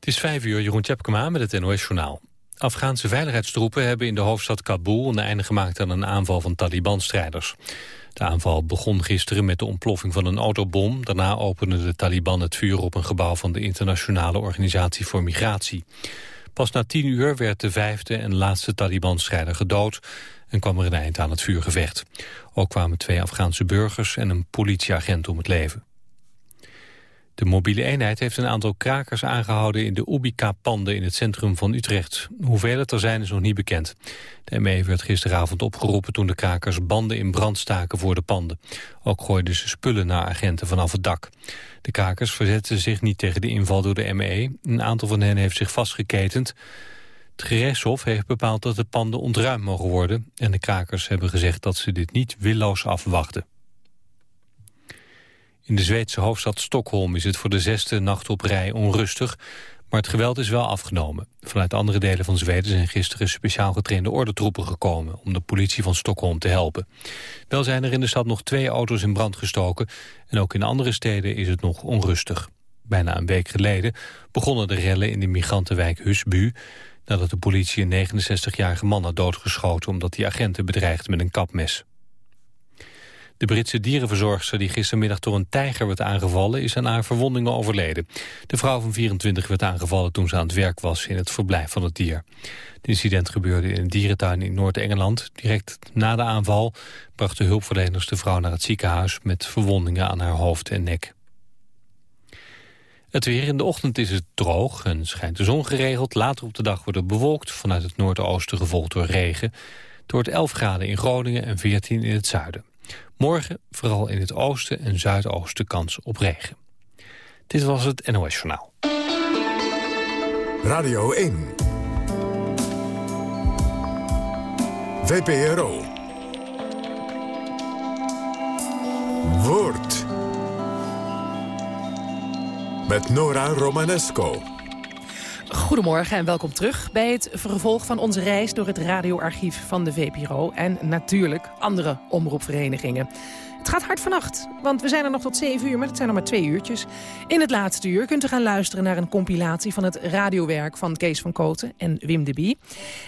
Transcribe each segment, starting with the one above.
Het is vijf uur, Jeroen Tjepkema met het NOS-journaal. Afghaanse veiligheidstroepen hebben in de hoofdstad Kabul een einde gemaakt aan een aanval van Taliban-strijders. De aanval begon gisteren met de ontploffing van een autobom. Daarna openden de Taliban het vuur op een gebouw van de Internationale Organisatie voor Migratie. Pas na tien uur werd de vijfde en laatste Taliban-strijder gedood en kwam er een eind aan het vuurgevecht. Ook kwamen twee Afghaanse burgers en een politieagent om het leven. De mobiele eenheid heeft een aantal krakers aangehouden in de Ubica-panden in het centrum van Utrecht. Hoeveel het er zijn is nog niet bekend. De ME werd gisteravond opgeroepen toen de krakers banden in brand staken voor de panden. Ook gooiden ze spullen naar agenten vanaf het dak. De krakers verzetten zich niet tegen de inval door de ME. Een aantal van hen heeft zich vastgeketend. Het gerechtshof heeft bepaald dat de panden ontruimd mogen worden... en de krakers hebben gezegd dat ze dit niet willoos afwachten. In de Zweedse hoofdstad Stockholm is het voor de zesde nacht op rij onrustig, maar het geweld is wel afgenomen. Vanuit andere delen van Zweden zijn gisteren speciaal getrainde ordentroepen gekomen om de politie van Stockholm te helpen. Wel zijn er in de stad nog twee auto's in brand gestoken en ook in andere steden is het nog onrustig. Bijna een week geleden begonnen de rellen in de migrantenwijk Husbu nadat de politie een 69-jarige man had doodgeschoten omdat hij agenten bedreigde met een kapmes. De Britse dierenverzorgster die gistermiddag door een tijger werd aangevallen... is aan haar verwondingen overleden. De vrouw van 24 werd aangevallen toen ze aan het werk was... in het verblijf van het dier. Het incident gebeurde in een dierentuin in Noord-Engeland. Direct na de aanval brachten hulpverleners de vrouw naar het ziekenhuis... met verwondingen aan haar hoofd en nek. Het weer in de ochtend is het droog en schijnt de zon geregeld. Later op de dag wordt het bewolkt, vanuit het noordoosten gevolgd door regen. Het wordt 11 graden in Groningen en 14 in het zuiden. Morgen vooral in het oosten en zuidoosten kans op regen. Dit was het NOS Journaal. Radio 1. VPRO. Woord. Met Nora Romanesco. Goedemorgen en welkom terug bij het vervolg van onze reis door het radioarchief van de VPRO en natuurlijk andere omroepverenigingen. Het gaat hard vannacht, want we zijn er nog tot 7 uur, maar het zijn nog maar twee uurtjes. In het laatste uur kunt u gaan luisteren naar een compilatie van het radiowerk van Kees van Koten en Wim de Bie.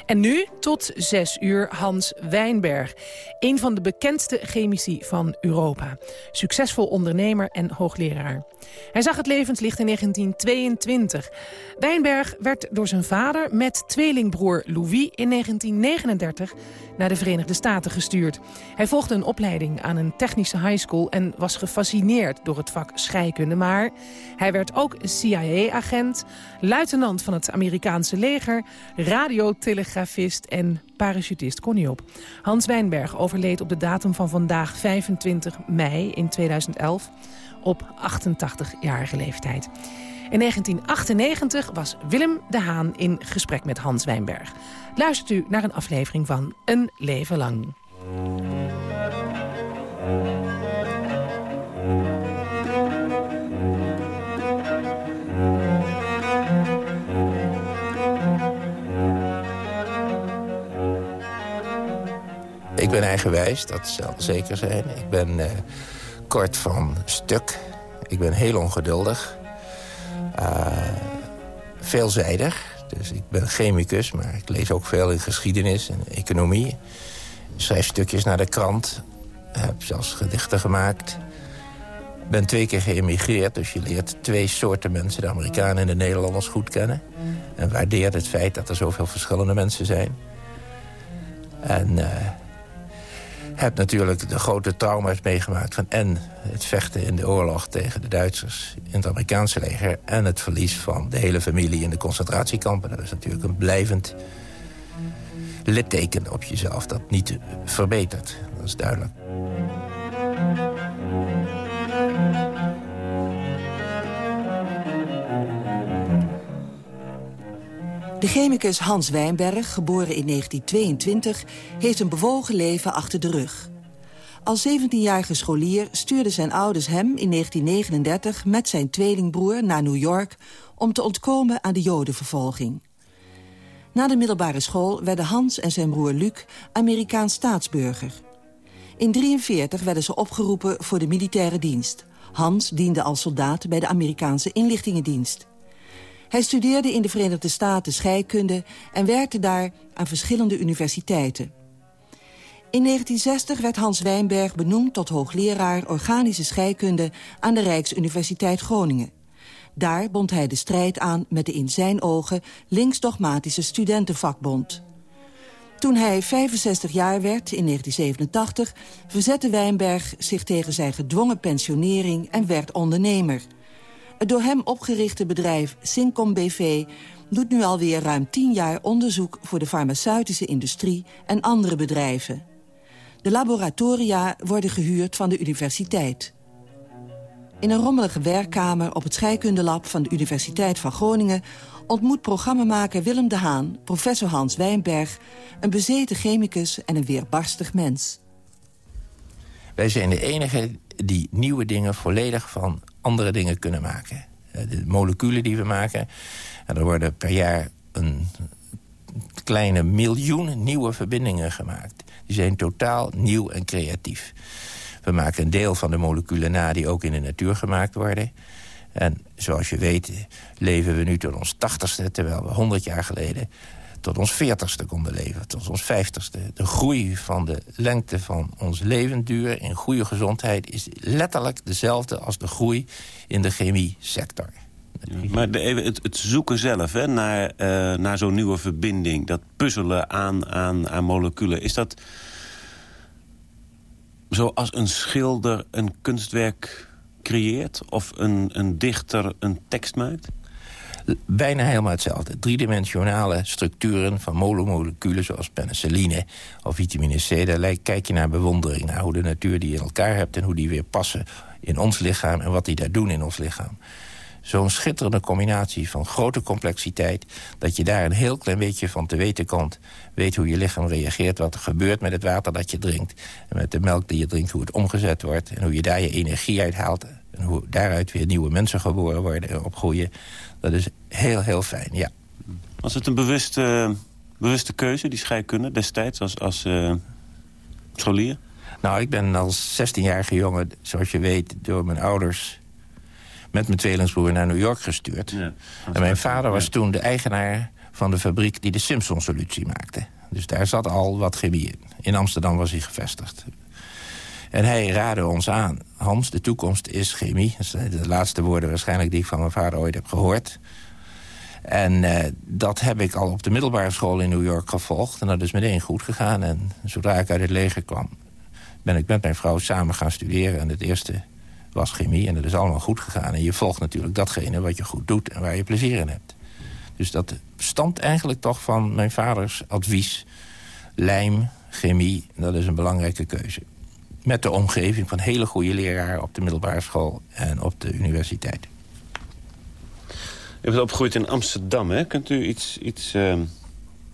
En nu tot 6 uur Hans Wijnberg, een van de bekendste chemici van Europa. Succesvol ondernemer en hoogleraar. Hij zag het levenslicht in 1922. Wijnberg werd door zijn vader met tweelingbroer Louis in 1939 naar de Verenigde Staten gestuurd. Hij volgde een opleiding aan een technische high school en was gefascineerd door het vak scheikunde. Maar hij werd ook CIA-agent, luitenant van het Amerikaanse leger, radiotelegrafist en parachutist kon op. Hans Wijnberg overleed op de datum van vandaag 25 mei in 2011 op 88-jarige leeftijd. In 1998 was Willem de Haan in gesprek met Hans Wijnberg. Luistert u naar een aflevering van Een Leven Lang. Ben eigenwijs, dat zal zeker zijn. Ik ben uh, kort van stuk. Ik ben heel ongeduldig. Uh, veelzijdig. Dus ik ben chemicus, maar ik lees ook veel in geschiedenis en economie. Schrijf stukjes naar de krant. Heb zelfs gedichten gemaakt. Ben twee keer geëmigreerd, dus je leert twee soorten mensen... de Amerikanen en de Nederlanders goed kennen. En waardeert het feit dat er zoveel verschillende mensen zijn. En uh, heb natuurlijk de grote trauma's meegemaakt van... en het vechten in de oorlog tegen de Duitsers in het Amerikaanse leger... en het verlies van de hele familie in de concentratiekampen. Dat is natuurlijk een blijvend litteken op jezelf dat niet verbetert. Dat is duidelijk. De chemicus Hans Wijnberg, geboren in 1922, heeft een bewogen leven achter de rug. Als 17-jarige scholier stuurden zijn ouders hem in 1939 met zijn tweelingbroer naar New York om te ontkomen aan de jodenvervolging. Na de middelbare school werden Hans en zijn broer Luc Amerikaans staatsburger. In 1943 werden ze opgeroepen voor de militaire dienst. Hans diende als soldaat bij de Amerikaanse inlichtingendienst. Hij studeerde in de Verenigde Staten scheikunde... en werkte daar aan verschillende universiteiten. In 1960 werd Hans Wijnberg benoemd tot hoogleraar organische scheikunde... aan de Rijksuniversiteit Groningen. Daar bond hij de strijd aan met de in zijn ogen linksdogmatische studentenvakbond. Toen hij 65 jaar werd, in 1987, verzette Wijnberg zich tegen zijn gedwongen pensionering en werd ondernemer. Het door hem opgerichte bedrijf Syncom BV doet nu alweer ruim 10 jaar onderzoek voor de farmaceutische industrie en andere bedrijven. De laboratoria worden gehuurd van de universiteit. In een rommelige werkkamer op het scheikundelab van de Universiteit van Groningen... ontmoet programmamaker Willem de Haan, professor Hans Wijnberg... een bezeten chemicus en een weerbarstig mens. Wij zijn de enige die nieuwe dingen volledig van andere dingen kunnen maken. Eh, de moleculen die we maken, en er worden per jaar een kleine miljoen nieuwe verbindingen gemaakt. Die zijn totaal nieuw en creatief. We maken een deel van de moleculen na die ook in de natuur gemaakt worden. En zoals je weet leven we nu tot ons tachtigste... terwijl we honderd jaar geleden tot ons veertigste konden leven, tot ons vijftigste. De groei van de lengte van ons levensduur in goede gezondheid... is letterlijk dezelfde als de groei in de chemiesector. maar het, het, zoeken zelf hè, naar, uh, naar zo'n nieuwe verbinding... dat puzzelen aan, aan, aan moleculen, is dat zoals een schilder een kunstwerk creëert... of een, een dichter een tekst maakt? Bijna helemaal hetzelfde. Driedimensionale structuren van molemoleculen zoals penicilline of vitamine C. Daar kijk je naar bewondering, naar hoe de natuur die in elkaar hebt... en hoe die weer passen in ons lichaam en wat die daar doen in ons lichaam zo'n schitterende combinatie van grote complexiteit... dat je daar een heel klein beetje van te weten komt. Weet hoe je lichaam reageert, wat er gebeurt met het water dat je drinkt... en met de melk die je drinkt, hoe het omgezet wordt... en hoe je daar je energie uit haalt... en hoe daaruit weer nieuwe mensen geboren worden en opgroeien. Dat is heel, heel fijn, ja. Was het een bewuste, bewuste keuze, die scheikunde, destijds als, als uh, scholier? Nou, ik ben als 16-jarige jongen, zoals je weet, door mijn ouders met mijn tweelingsbroer naar New York gestuurd. Ja, en mijn vader was toen de eigenaar van de fabriek die de Simpson-solutie maakte. Dus daar zat al wat chemie in. In Amsterdam was hij gevestigd. En hij raadde ons aan. Hans, de toekomst is chemie. Dat zijn de laatste woorden waarschijnlijk die ik van mijn vader ooit heb gehoord. En uh, dat heb ik al op de middelbare school in New York gevolgd. En dat is meteen goed gegaan. En zodra ik uit het leger kwam... ben ik met mijn vrouw samen gaan studeren. En het eerste was chemie en dat is allemaal goed gegaan. En je volgt natuurlijk datgene wat je goed doet en waar je plezier in hebt. Dus dat stamt eigenlijk toch van mijn vaders advies. Lijm, chemie, dat is een belangrijke keuze. Met de omgeving van hele goede leraren op de middelbare school en op de universiteit. U bent opgegroeid in Amsterdam, hè? Kunt u iets, iets uh,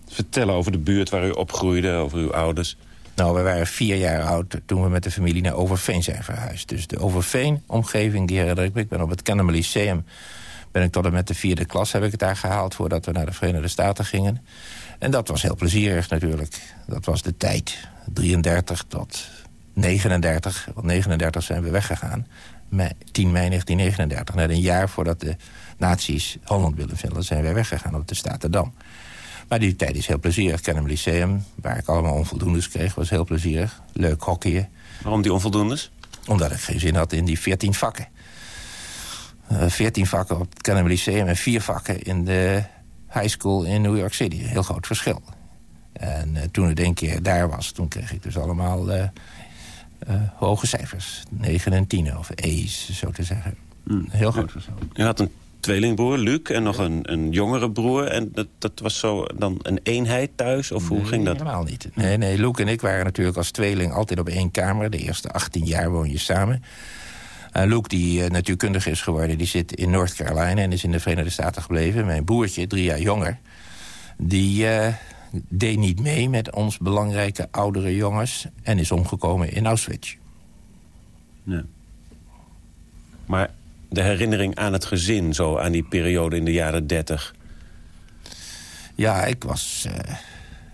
vertellen over de buurt waar u opgroeide, over uw ouders? Nou, we waren vier jaar oud toen we met de familie naar Overveen zijn verhuisd. Dus de Overveen-omgeving, die herinner ik me. Ik ben op het Kennemer Lyceum ben ik tot en met de vierde klas heb ik het daar gehaald... voordat we naar de Verenigde Staten gingen. En dat was heel plezierig natuurlijk. Dat was de tijd, 33 tot 39. Want 39 zijn we weggegaan. 10 mei 1939, net een jaar voordat de nazi's Holland willen vinden... zijn wij weggegaan op de Statendam. Maar die tijd is heel plezierig. Kennem Lyceum, waar ik allemaal onvoldoendes kreeg, was heel plezierig. Leuk hockeyen. Waarom die onvoldoendes? Omdat ik geen zin had in die veertien vakken. Eh, veertien vakken op het Kennem Lyceum en vier vakken in de high school in New York City. Heel groot verschil. En uh, toen het één keer daar was, toen kreeg ik dus allemaal uh, hoge cijfers. 9 en 10 of A's, zo te zeggen. Mm. Heel groot verschil. Je had een tweelingbroer, Luc, en nog een, een jongere broer. En dat, dat was zo dan een eenheid thuis? Of hoe ging dat? helemaal niet. Nee, nee, Luc en ik waren natuurlijk als tweeling altijd op één kamer. De eerste 18 jaar woon je samen. Uh, Luke, die uh, natuurkundige is geworden, die zit in North Carolina... en is in de Verenigde Staten gebleven. Mijn broertje, drie jaar jonger, die uh, deed niet mee met ons belangrijke oudere jongens... en is omgekomen in Auschwitz. Ja. Maar de herinnering aan het gezin, zo aan die periode in de jaren dertig? Ja, ik was uh,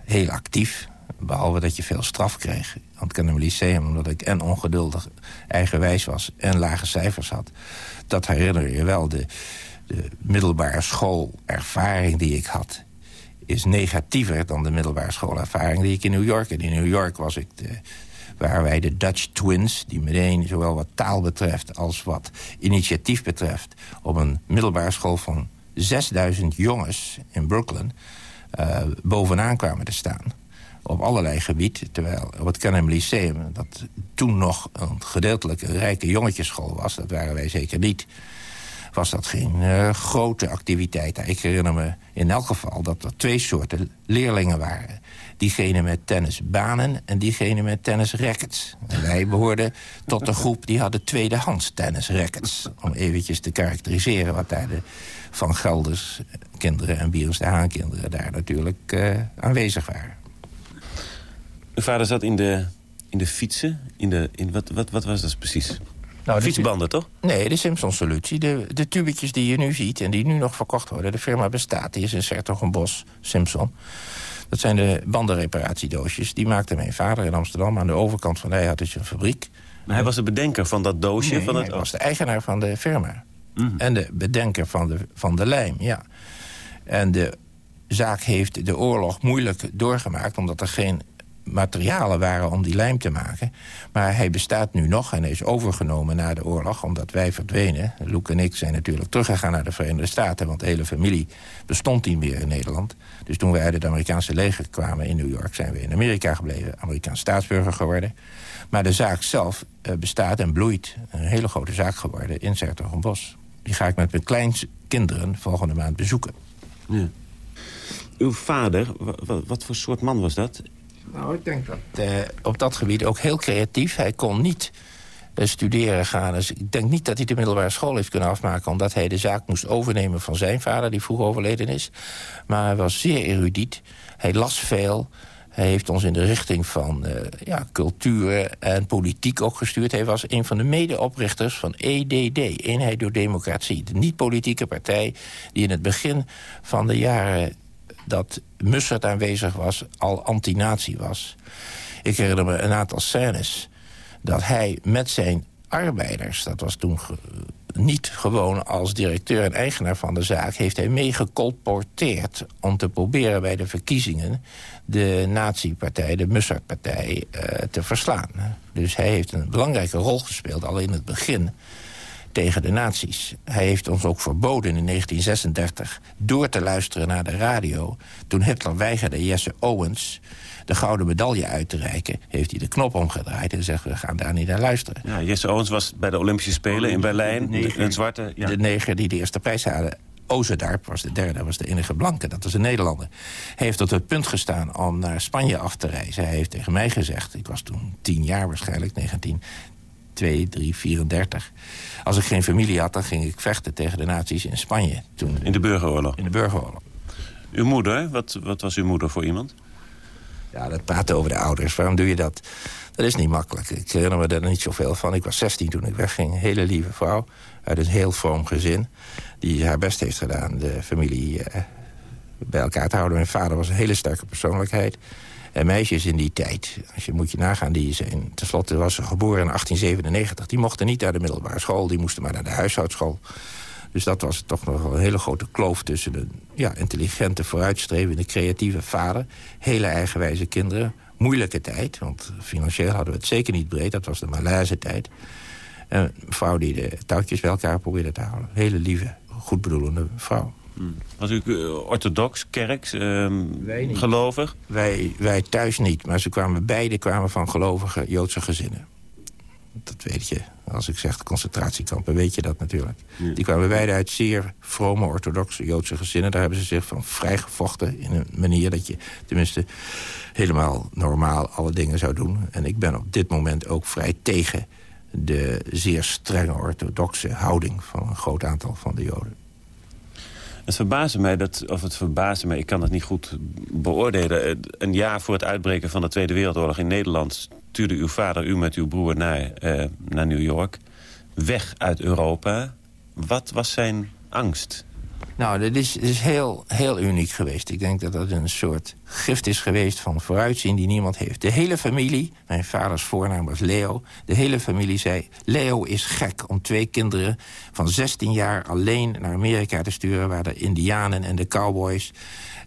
heel actief. Behalve dat je veel straf kreeg aan het Kennemer Lyceum... omdat ik en ongeduldig eigenwijs was en lage cijfers had. Dat herinner je wel. De De middelbare schoolervaring die ik had is negatiever dan de middelbare schoolervaring die ik in New York had. In New York was ik de, waren wij de Dutch Twins... die meteen zowel wat taal betreft als wat initiatief betreft... op een middelbare school van 6000 jongens in Brooklyn... Uh, bovenaan kwamen te staan op allerlei gebieden. Terwijl op het Canham Lyceum, dat toen nog een gedeeltelijk rijke jongetjesschool was... dat waren wij zeker niet was dat geen uh, grote activiteit. Ik herinner me in elk geval dat er twee soorten leerlingen waren. Diegene met tennisbanen en diegene met tennisrackets. En wij behoorden tot de groep die hadden tweedehands tennisrackets. Om eventjes te karakteriseren wat daar de Van Gelders kinderen en Bierens de Haan kinderen daar natuurlijk uh, aanwezig waren. Uw vader zat in de, in de fietsen. In de, in, wat, wat, wat was dat precies? Nou, Fietsbanden, toch? Nee, de Simpson-solutie. De, de tubetjes die je nu ziet en die nu nog verkocht worden... de firma bestaat, die is in Sertogenbos, Simpson. Dat zijn de bandenreparatiedoosjes. Die maakte mijn vader in Amsterdam. Aan de overkant van hij had dus een fabriek. Maar hij was de bedenker van dat doosje? van het... hij was de eigenaar van de firma. Mhm. En de bedenker van de, van de lijm, ja. En de zaak heeft de oorlog moeilijk doorgemaakt... omdat er geen materialen waren om die lijm te maken. Maar hij bestaat nu nog en hij is overgenomen na de oorlog... omdat wij verdwenen. Loek en ik zijn natuurlijk teruggegaan naar de Verenigde Staten... want de hele familie bestond niet meer in Nederland. Dus toen wij uit het Amerikaanse leger kwamen in New York... zijn we in Amerika gebleven, Amerikaans staatsburger geworden. Maar de zaak zelf uh, bestaat en bloeit. Een hele grote zaak geworden in Sertogenbos. Die ga ik met mijn kleinkinderen volgende maand bezoeken. Ja. Uw vader, wat voor soort man was dat? Nou, ik denk dat uh, op dat gebied ook heel creatief. Hij kon niet uh, studeren gaan. Dus ik denk niet dat hij de middelbare school heeft kunnen afmaken... omdat hij de zaak moest overnemen van zijn vader, die vroeg overleden is. Maar hij was zeer erudiet. Hij las veel. Hij heeft ons in de richting van uh, ja, cultuur en politiek ook gestuurd. Hij was een van de medeoprichters van EDD, Eenheid door Democratie. De niet-politieke partij die in het begin van de jaren dat Mussert aanwezig was, al anti-nazi was. Ik herinner me een aantal scènes dat hij met zijn arbeiders... dat was toen niet gewoon als directeur en eigenaar van de zaak... heeft hij meegecolporteerd om te proberen bij de verkiezingen... de nazi-partij, de Mussert-partij, uh, te verslaan. Dus hij heeft een belangrijke rol gespeeld, al in het begin tegen de nazi's. Hij heeft ons ook verboden in 1936 door te luisteren naar de radio. Toen Hitler weigerde Jesse Owens de gouden medaille uit te reiken... heeft hij de knop omgedraaid en zegt, we gaan daar niet naar luisteren. Ja, Jesse Owens was bij de Olympische Spelen in Berlijn. De neger, een zwarte... Ja. De neger die de eerste prijs hadden. Ozedarp was de derde, was de enige blanke. Dat was een Nederlander. Hij heeft tot het punt gestaan om naar Spanje af te reizen. Hij heeft tegen mij gezegd, ik was toen tien jaar waarschijnlijk, 19, 2, 3, 34. Als ik geen familie had, dan ging ik vechten tegen de nazi's in Spanje. Toen, in de burgeroorlog? In de burgeroorlog. Uw moeder, wat, wat was uw moeder voor iemand? Ja, dat praten over de ouders. Waarom doe je dat? Dat is niet makkelijk. Ik herinner me er niet zoveel van. Ik was 16 toen ik wegging. Een hele lieve vrouw uit een heel vroom gezin. Die haar best heeft gedaan de familie uh, bij elkaar te houden. Mijn vader was een hele sterke persoonlijkheid. En meisjes in die tijd, als je moet je nagaan, die zijn, tenslotte was ze geboren in 1897. Die mochten niet naar de middelbare school, die moesten maar naar de huishoudschool. Dus dat was toch nog een hele grote kloof tussen een ja, intelligente, vooruitstrevende, creatieve vader. Hele eigenwijze kinderen. Moeilijke tijd, want financieel hadden we het zeker niet breed. Dat was de Malaise tijd. En een vrouw die de touwtjes bij elkaar probeerde te houden. Hele lieve, goedbedoelende vrouw. Was u uh, orthodox, kerks, uh, gelovig? Wij, wij thuis niet, maar ze kwamen, beide kwamen van gelovige Joodse gezinnen. Dat weet je. Als ik zeg concentratiekampen, weet je dat natuurlijk. Die kwamen beide uit zeer vrome orthodoxe Joodse gezinnen. Daar hebben ze zich van vrijgevochten in een manier dat je tenminste helemaal normaal alle dingen zou doen. En ik ben op dit moment ook vrij tegen de zeer strenge orthodoxe houding van een groot aantal van de Joden. Het verbaasde mij, dat, of het verbaasde mij, ik kan het niet goed beoordelen. Een jaar voor het uitbreken van de Tweede Wereldoorlog in Nederland... stuurde uw vader u met uw broer naar, uh, naar New York. Weg uit Europa. Wat was zijn angst? Nou, dit is, is heel, heel uniek geweest. Ik denk dat dat een soort gift is geweest van vooruitzien die niemand heeft. De hele familie, mijn vaders voornaam was Leo... de hele familie zei, Leo is gek om twee kinderen van 16 jaar... alleen naar Amerika te sturen... waar de indianen en de cowboys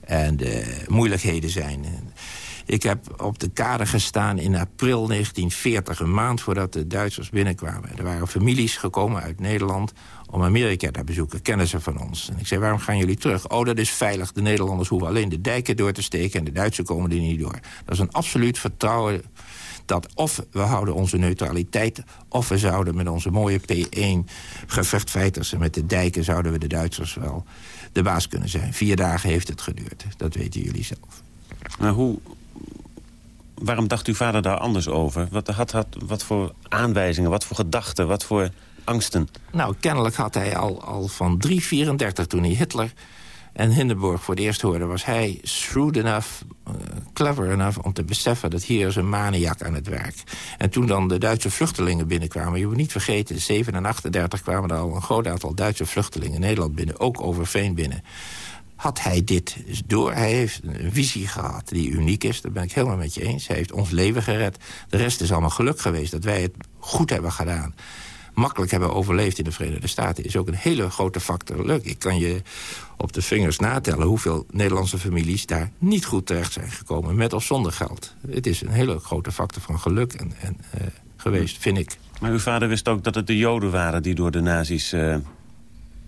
en de moeilijkheden zijn. Ik heb op de kade gestaan in april 1940, een maand voordat de Duitsers binnenkwamen. Er waren families gekomen uit Nederland om Amerika te bezoeken, kennen ze van ons. En ik zei, waarom gaan jullie terug? Oh, dat is veilig, de Nederlanders hoeven alleen de dijken door te steken... en de Duitsers komen er niet door. Dat is een absoluut vertrouwen dat of we houden onze neutraliteit... of we zouden met onze mooie P1 gevechtfighters en met de dijken... zouden we de Duitsers wel de baas kunnen zijn. Vier dagen heeft het geduurd, dat weten jullie zelf. Maar hoe, waarom dacht uw vader daar anders over? Wat, had, wat voor aanwijzingen, wat voor gedachten, wat voor angsten? Nou, kennelijk had hij al, al van 334 toen hij Hitler en Hindenburg voor het eerst hoorde... was hij shrewd enough, uh, clever enough om te beseffen... dat hier is een maniak aan het werk. En toen dan de Duitse vluchtelingen binnenkwamen... je moet niet vergeten, 7 en 38 kwamen er al een groot aantal Duitse vluchtelingen... in Nederland binnen, ook over Veen binnen had hij dit door. Hij heeft een visie gehad die uniek is. Daar ben ik helemaal met je eens. Hij heeft ons leven gered. De rest is allemaal geluk geweest dat wij het goed hebben gedaan. Makkelijk hebben overleefd in de Verenigde Staten... is ook een hele grote factor. Leuk, ik kan je op de vingers natellen... hoeveel Nederlandse families daar niet goed terecht zijn gekomen... met of zonder geld. Het is een hele grote factor van geluk en, en uh, geweest, vind ik. Maar uw vader wist ook dat het de Joden waren... die door de nazi's uh,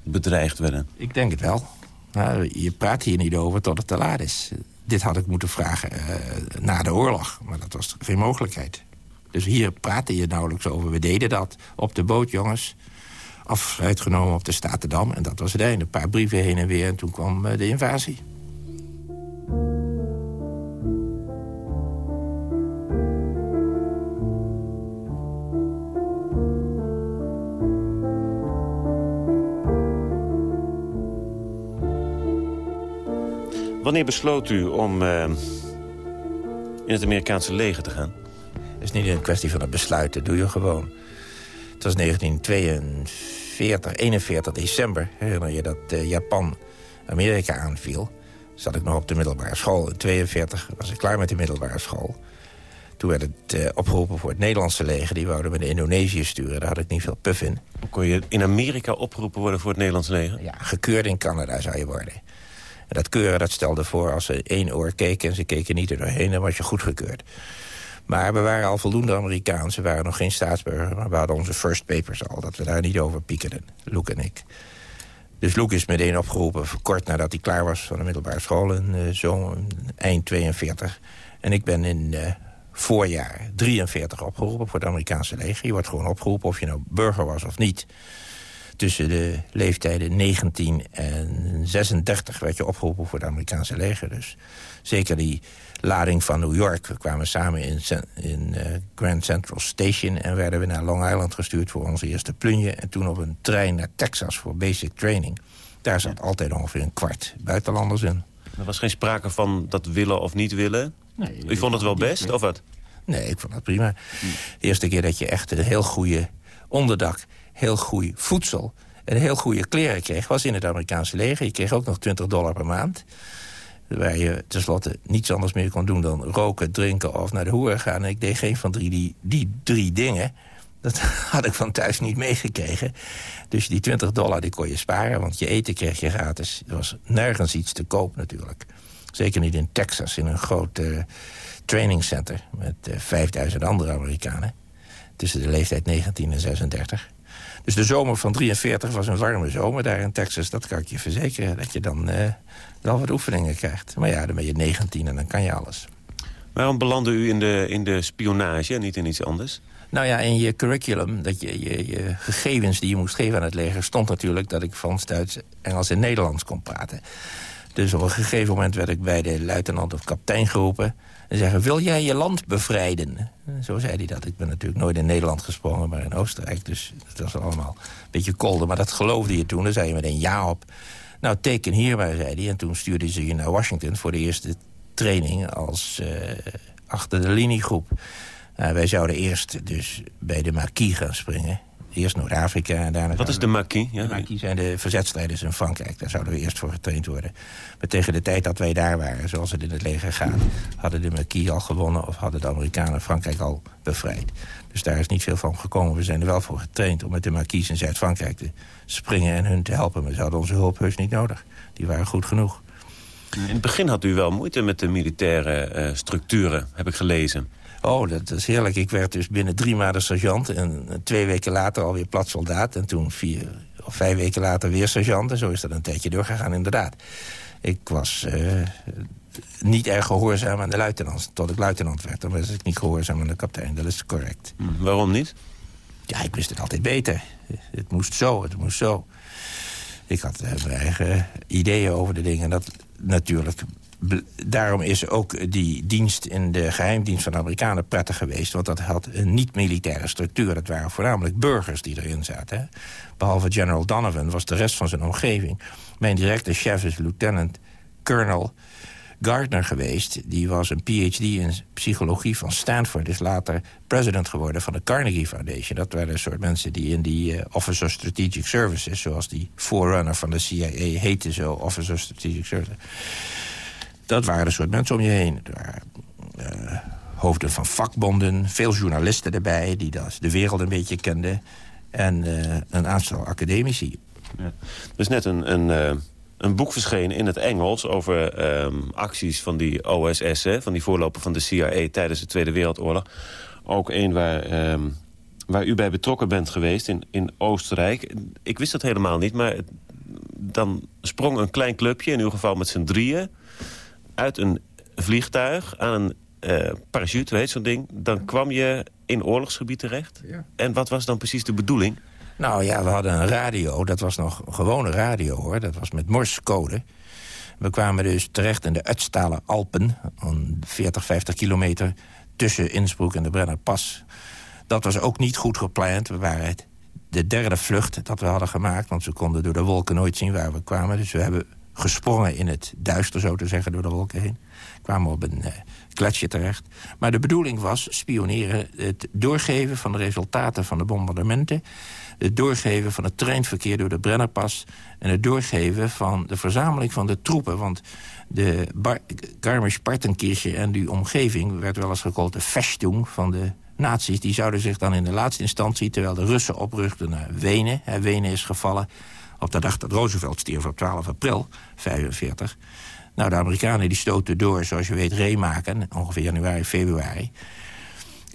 bedreigd werden? Ik denk het wel. Nou, je praat hier niet over tot het te laat is. Dit had ik moeten vragen uh, na de oorlog, maar dat was geen mogelijkheid. Dus hier praatte je nauwelijks over. We deden dat op de boot, jongens. Afscheid genomen op de Statendam. En dat was het einde. Een paar brieven heen en weer en toen kwam uh, de invasie. Wanneer besloot u om uh, in het Amerikaanse leger te gaan? Het is niet een kwestie van het besluit, dat doe je gewoon. Het was 1942, 41 december, herinner je dat uh, Japan Amerika aanviel. Zat ik nog op de middelbare school. In 42 was ik klaar met de middelbare school. Toen werd het uh, opgeroepen voor het Nederlandse leger. Die wouden me naar Indonesië sturen. Daar had ik niet veel puff in. Kon je in Amerika opgeroepen worden voor het Nederlandse leger? Ja, gekeurd in Canada zou je worden. En dat keuren dat stelde voor als ze één oor keken... en ze keken niet er doorheen, dan was je goedgekeurd. Maar we waren al voldoende Amerikaans. We waren nog geen staatsburger, maar we hadden onze first papers al. Dat we daar niet over piekerden, Loek en ik. Dus Loek is meteen opgeroepen, kort nadat hij klaar was van de middelbare school... in uh, zo eind 42. En ik ben in uh, voorjaar 43 opgeroepen voor het Amerikaanse leger. Je wordt gewoon opgeroepen of je nou burger was of niet tussen de leeftijden 19 en 36 werd je opgeroepen voor het Amerikaanse leger. Dus zeker die lading van New York. We kwamen samen in, in uh, Grand Central Station... en werden we naar Long Island gestuurd voor onze eerste plunje... en toen op een trein naar Texas voor basic training. Daar zat altijd ongeveer een kwart buitenlanders in. Er was geen sprake van dat willen of niet willen? Nee, U vond het wel best, of wat? Nee, ik vond het prima. De eerste keer dat je echt een heel goede onderdak heel goed voedsel en heel goede kleren kreeg... was in het Amerikaanse leger. Je kreeg ook nog 20 dollar per maand. Waar je tenslotte niets anders meer kon doen dan roken, drinken of naar de hoer gaan. En ik deed geen van die, die drie dingen. Dat had ik van thuis niet meegekregen. Dus die 20 dollar die kon je sparen, want je eten kreeg je gratis. Er was nergens iets te koop natuurlijk. Zeker niet in Texas, in een groot uh, training center... met uh, eh, 5000 andere Amerikanen. Tussen de leeftijd 19 en 36. Dus de zomer van 43 was een warme zomer daar in Texas. Dat kan ik je verzekeren, dat je dan uh, wel wat oefeningen krijgt. Maar ja, dan ben je 19 en dan kan je alles. Waarom belandde u in de, in de spionage en niet in iets anders? Nou ja, in je curriculum, dat je, je, je, gegevens die je moest geven aan het leger... stond natuurlijk dat ik Frans, Duits, Engels en Nederlands kon praten. Dus op een gegeven moment werd ik bij de luitenant of kaptein geroepen... en zeggen, wil jij je land bevrijden? Zo zei hij dat. Ik ben natuurlijk nooit in Nederland gesprongen, maar in Oostenrijk. Dus dat was allemaal een beetje kolder. Maar dat geloofde je toen. Daar zei je meteen ja op. Nou, teken hier maar, zei hij. En toen stuurde ze je naar Washington voor de eerste training... als uh, achter de liniegroep. Uh, wij zouden eerst dus bij de marquis gaan springen. Eerst Noord-Afrika en daarna... Wat is de Maquis? Ja. De Maquis zijn de verzetstrijders in Frankrijk. Daar zouden we eerst voor getraind worden. Maar tegen de tijd dat wij daar waren, zoals het in het leger gaat... hadden de Maquis al gewonnen of hadden de Amerikanen Frankrijk al bevrijd. Dus daar is niet veel van gekomen. We zijn er wel voor getraind om met de Maquis in Zuid-Frankrijk te springen... en hun te helpen. Maar ze hadden onze hulp heus niet nodig. Die waren goed genoeg. In het begin had u wel moeite met de militaire uh, structuren, heb ik gelezen. Oh, dat is heerlijk. Ik werd dus binnen drie maanden sergeant... en twee weken later alweer plat soldaat. En toen vier of vijf weken later weer sergeant. En zo is dat een tijdje doorgegaan, inderdaad. Ik was uh, niet erg gehoorzaam aan de luitenant. Tot ik luitenant werd. Dan was ik niet gehoorzaam aan de kapitein. Dat is correct. Hm, waarom niet? Ja, ik wist het altijd beter. Het moest zo, het moest zo. Ik had uh, mijn eigen ideeën over de dingen. Dat natuurlijk daarom is ook die dienst in de geheimdienst van de Amerikanen prettig geweest. Want dat had een niet-militaire structuur. Dat waren voornamelijk burgers die erin zaten. Behalve General Donovan was de rest van zijn omgeving. Mijn directe chef is lieutenant colonel Gardner geweest. Die was een PhD in psychologie van Stanford. Is later president geworden van de Carnegie Foundation. Dat waren een soort mensen die in die uh, Office of Strategic Services... zoals die forerunner van de CIA heette zo, Office of Strategic Services dat waren een soort mensen om je heen. Er waren, uh, hoofden van vakbonden, veel journalisten erbij... die de wereld een beetje kenden. En uh, een aantal academici. Ja. Er is net een, een, uh, een boek verschenen in het Engels... over um, acties van die OSS, hè, van die voorloper van de CIA... tijdens de Tweede Wereldoorlog. Ook een waar... Um, waar u bij betrokken bent geweest in, in Oostenrijk. Ik wist dat helemaal niet, maar dan sprong een klein clubje... in uw geval met z'n drieën uit een vliegtuig aan een uh, parachute, weet zo'n ding... dan kwam je in oorlogsgebied terecht. Ja. En wat was dan precies de bedoeling? Nou ja, we hadden een radio. Dat was nog een gewone radio, hoor. Dat was met morsecode. We kwamen dus terecht in de Utstalen Alpen... 40, 50 kilometer tussen Innsbruck en de Brennerpas. Dat was ook niet goed gepland. We waren de derde vlucht dat we hadden gemaakt... want we konden door de wolken nooit zien waar we kwamen. Dus we hebben gesprongen in het duister, zo te zeggen, door de wolken heen. Kwamen op een uh, terecht. Maar de bedoeling was spioneren, het doorgeven van de resultaten van de bombardementen... het doorgeven van het treinverkeer door de Brennerpas... en het doorgeven van de verzameling van de troepen. Want de Garmisch-Partenkirche en die omgeving... werd wel eens gekold de Festung van de nazi's. Die zouden zich dan in de laatste instantie, terwijl de Russen oprugden naar Wenen... Hè, Wenen is gevallen op de dag dat Roosevelt stierf op 12 april 45. Nou, de Amerikanen die stoten door, zoals je weet, reemaken. Ongeveer januari, februari.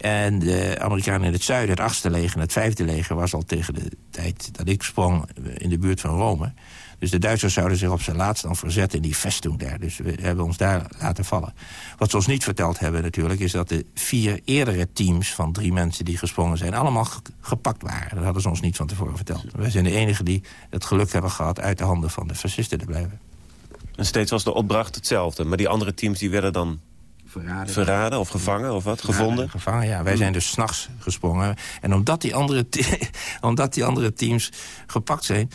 En de Amerikanen in het zuiden, het achtste leger en het vijfde leger... was al tegen de tijd dat ik sprong in de buurt van Rome. Dus de Duitsers zouden zich op zijn laatst dan verzetten in die vesting daar. Dus we hebben ons daar laten vallen. Wat ze ons niet verteld hebben natuurlijk... is dat de vier eerdere teams van drie mensen die gesprongen zijn... allemaal gepakt waren. Dat hadden ze ons niet van tevoren verteld. Wij zijn de enigen die het geluk hebben gehad... uit de handen van de fascisten te blijven. En steeds was de opdracht hetzelfde. Maar die andere teams die werden dan Verraden. Verraden of gevangen of wat? Gevonden? gevangen, ja. Wij zijn dus s'nachts gesprongen. En omdat die, andere omdat die andere teams gepakt zijn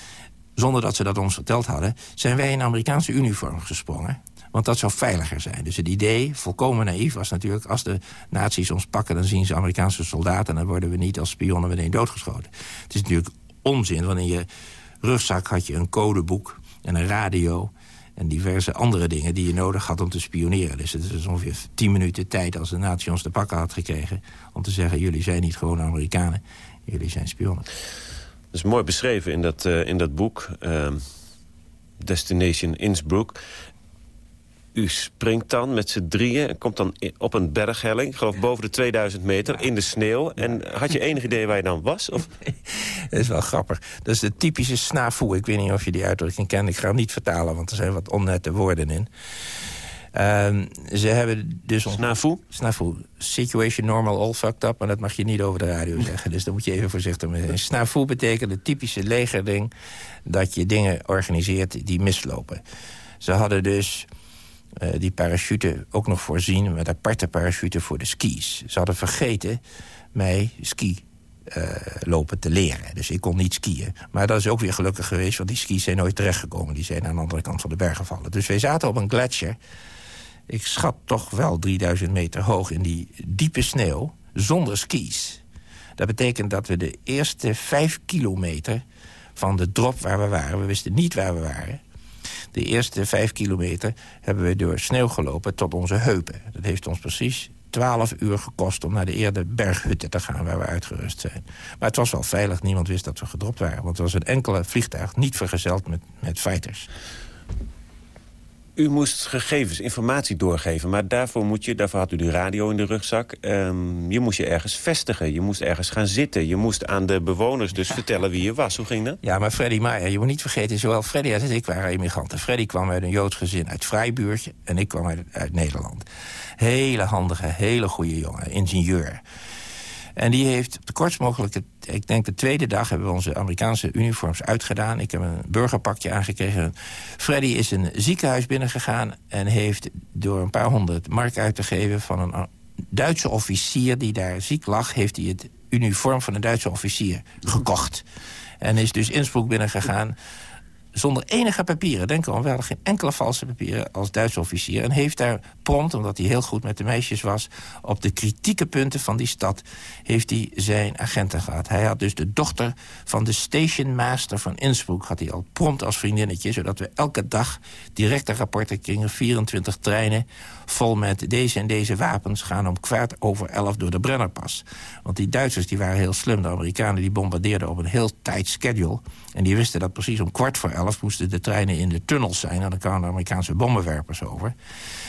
zonder dat ze dat ons verteld hadden... zijn wij in Amerikaanse uniform gesprongen. Want dat zou veiliger zijn. Dus het idee, volkomen naïef, was natuurlijk... als de nazi's ons pakken, dan zien ze Amerikaanse soldaten... en dan worden we niet als spionnen meteen doodgeschoten. Het is natuurlijk onzin, want in je rugzak had je een codeboek... en een radio en diverse andere dingen die je nodig had om te spioneren. Dus het is ongeveer tien minuten tijd als de nazi ons te pakken had gekregen... om te zeggen, jullie zijn niet gewoon Amerikanen, jullie zijn spionnen. Dat is mooi beschreven in dat, uh, in dat boek. Uh, Destination Innsbruck. U springt dan met z'n drieën en komt dan op een berghelling... ik geloof boven de 2000 meter, in de sneeuw. En had je enig idee waar je dan was? Of? dat is wel grappig. Dat is de typische snafu. Ik weet niet of je die uitdrukking kent. Ik ga hem niet vertalen, want er zijn wat onnette woorden in. Uh, ze hebben dus... Snafu? Snafu. Situation normal all fucked up. Maar dat mag je niet over de radio zeggen. Dus daar moet je even voorzichtig mee zijn. Snafu betekent het typische legerding... dat je dingen organiseert die mislopen. Ze hadden dus uh, die parachute ook nog voorzien... met aparte parachute voor de skis. Ze hadden vergeten mij ski uh, lopen te leren. Dus ik kon niet skiën. Maar dat is ook weer gelukkig geweest, want die skis zijn nooit terechtgekomen. Die zijn aan de andere kant van de berg gevallen. Dus wij zaten op een gletsjer ik schat toch wel 3000 meter hoog in die diepe sneeuw, zonder skis. Dat betekent dat we de eerste vijf kilometer van de drop waar we waren... we wisten niet waar we waren... de eerste vijf kilometer hebben we door sneeuw gelopen tot onze heupen. Dat heeft ons precies 12 uur gekost om naar de eerde berghutten te gaan waar we uitgerust zijn. Maar het was wel veilig, niemand wist dat we gedropt waren. Want er was een enkele vliegtuig niet vergezeld met, met fighters. U moest gegevens, informatie doorgeven. Maar daarvoor, moet je, daarvoor had u de radio in de rugzak. Um, je moest je ergens vestigen. Je moest ergens gaan zitten. Je moest aan de bewoners dus vertellen wie je was. Hoe ging dat? Ja, maar Freddy Maier, je moet niet vergeten... zowel Freddy als ik waren immigranten. Freddy kwam uit een Joods gezin uit Vrijbuurtje... en ik kwam uit, uit Nederland. Hele handige, hele goede jongen, ingenieur. En die heeft op de kortst mogelijke... ik denk de tweede dag hebben we onze Amerikaanse uniforms uitgedaan. Ik heb een burgerpakje aangekregen. Freddy is een ziekenhuis binnengegaan... en heeft door een paar honderd mark uit te geven... van een Duitse officier die daar ziek lag... heeft hij het uniform van een Duitse officier gekocht. En is dus Innsbruck binnengegaan zonder enige papieren. Denk erom, we hadden geen enkele valse papieren als Duitse officier. En heeft daar prompt, omdat hij heel goed met de meisjes was... op de kritieke punten van die stad, heeft hij zijn agenten gehad. Hij had dus de dochter van de stationmaster van Innsbruck... had hij al prompt als vriendinnetje, zodat we elke dag directe rapporten kregen... 24 treinen vol met deze en deze wapens gaan om kwart over elf door de Brennerpas. Want die Duitsers die waren heel slim. De Amerikanen die bombardeerden op een heel tight schedule. En die wisten dat precies om kwart voor elf moesten de treinen in de tunnels zijn. En dan kwamen de Amerikaanse bommenwerpers over.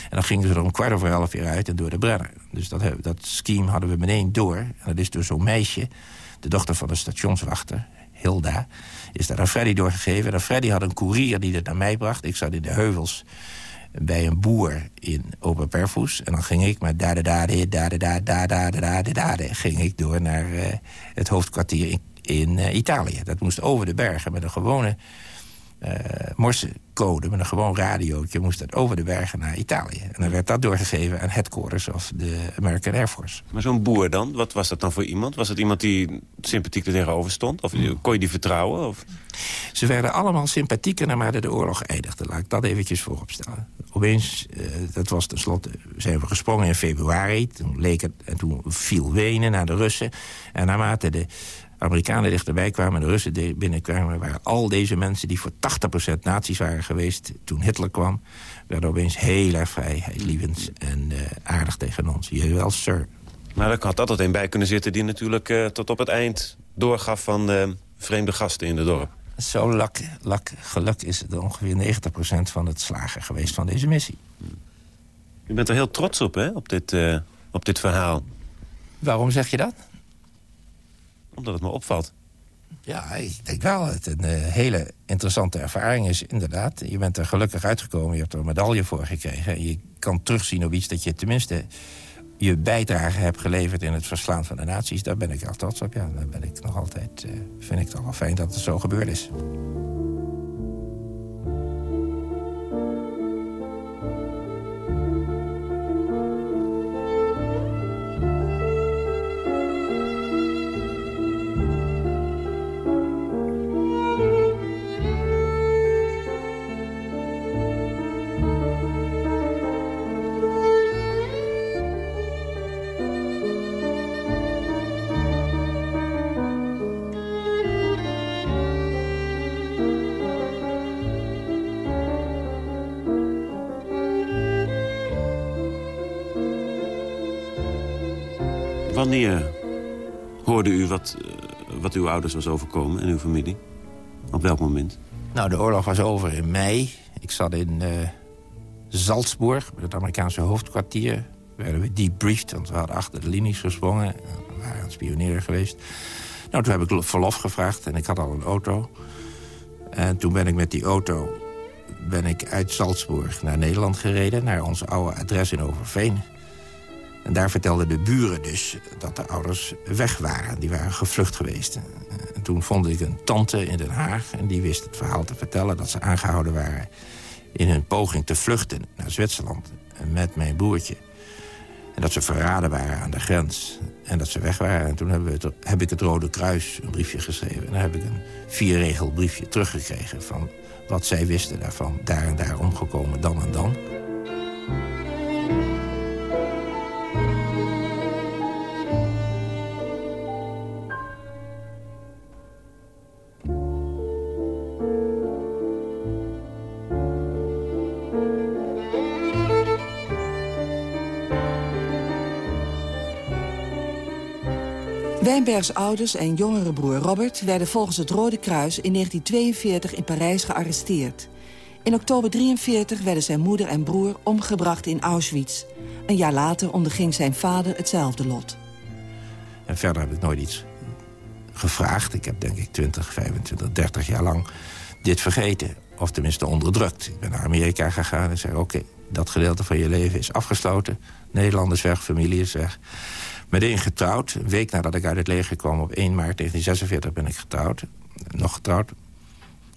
En dan gingen ze er om kwart over elf weer uit en door de Brenner. Dus dat, dat scheme hadden we meteen door. En dat is dus zo'n meisje, de dochter van de stationswachter, Hilda, is daar aan Freddy doorgegeven. En Freddy had een koerier die het naar mij bracht. Ik zat in de heuvels bij een boer in Oberperfus. En dan ging ik met da da da da da da da da da da ging ik door naar uh, het hoofdkwartier in, uh, Italië. Dat moest over de bergen met een gewone uh, morsecode, met een gewoon radiootje... moest dat over de bergen naar Italië. En dan werd dat doorgegeven aan headquarters of de American Air Force. Maar zo'n boer dan, wat was dat dan voor iemand? Was het iemand die sympathiek er tegenover stond? Of kon je die vertrouwen? Of? Ze werden allemaal sympathieker naarmate de oorlog eindigde. Laat ik dat eventjes voorop stellen. Opeens, uh, dat was tenslotte, zijn we gesprongen in februari. Toen leek het, en toen viel Wenen naar de Russen. En naarmate de Amerikanen dichterbij kwamen, de Russen binnenkwamen... waren al deze mensen die voor 80% nazi's waren geweest toen Hitler kwam... werden opeens heel erg vrijheidlievend en uh, aardig tegen ons. Jawel, sir. Maar er had altijd een bij kunnen zitten die natuurlijk uh, tot op het eind doorgaf van uh, vreemde gasten in het dorp. Zo lak, lak, geluk is het ongeveer 90% van het slagen geweest van deze missie. U bent er heel trots op, hè, op dit, op dit verhaal. Waarom zeg je dat? Omdat het me opvalt. Ja, ik denk wel dat het een uh, hele interessante ervaring is, inderdaad. Je bent er gelukkig uitgekomen, je hebt er een medaille voor gekregen. En je kan terugzien op iets dat je tenminste je bijdrage hebt geleverd... in het verslaan van de naties. Daar ben ik al trots op. Ja, daar ben ik nog altijd, uh, vind ik toch wel fijn dat het zo gebeurd is. Wanneer hoorde u wat, eh, wat uw ouders was overkomen en uw familie? Op welk moment? Nou, de oorlog was over in mei. Ik zat in uh, Salzburg, het Amerikaanse hoofdkwartier. Werden we debriefed, want we hadden achter de linies gesprongen. We waren aan het geweest. Nou, toen heb ik verlof gevraagd en ik had al een auto. En toen ben ik met die auto ben ik uit Salzburg naar Nederland gereden... naar ons oude adres in Overveen. En daar vertelden de buren dus dat de ouders weg waren. Die waren gevlucht geweest. En toen vond ik een tante in Den Haag... en die wist het verhaal te vertellen dat ze aangehouden waren... in hun poging te vluchten naar Zwitserland met mijn broertje. En dat ze verraden waren aan de grens. En dat ze weg waren. En toen heb, we het, heb ik het Rode Kruis een briefje geschreven. En dan heb ik een vierregel briefje teruggekregen... van wat zij wisten daarvan. Daar en daar omgekomen, dan en dan. Wijnbergs ouders en jongere broer Robert werden volgens het Rode Kruis in 1942 in Parijs gearresteerd. In oktober 43 werden zijn moeder en broer omgebracht in Auschwitz. Een jaar later onderging zijn vader hetzelfde lot. En verder heb ik nooit iets gevraagd. Ik heb denk ik 20, 25, 30 jaar lang dit vergeten. Of tenminste onderdrukt. Ik ben naar Amerika gegaan en zei... oké, dat gedeelte van je leven is afgesloten. Nederland is weg, familie is weg. Meteen getrouwd. Een week nadat ik uit het leger kwam op 1 maart 1946 ben ik getrouwd. Nog getrouwd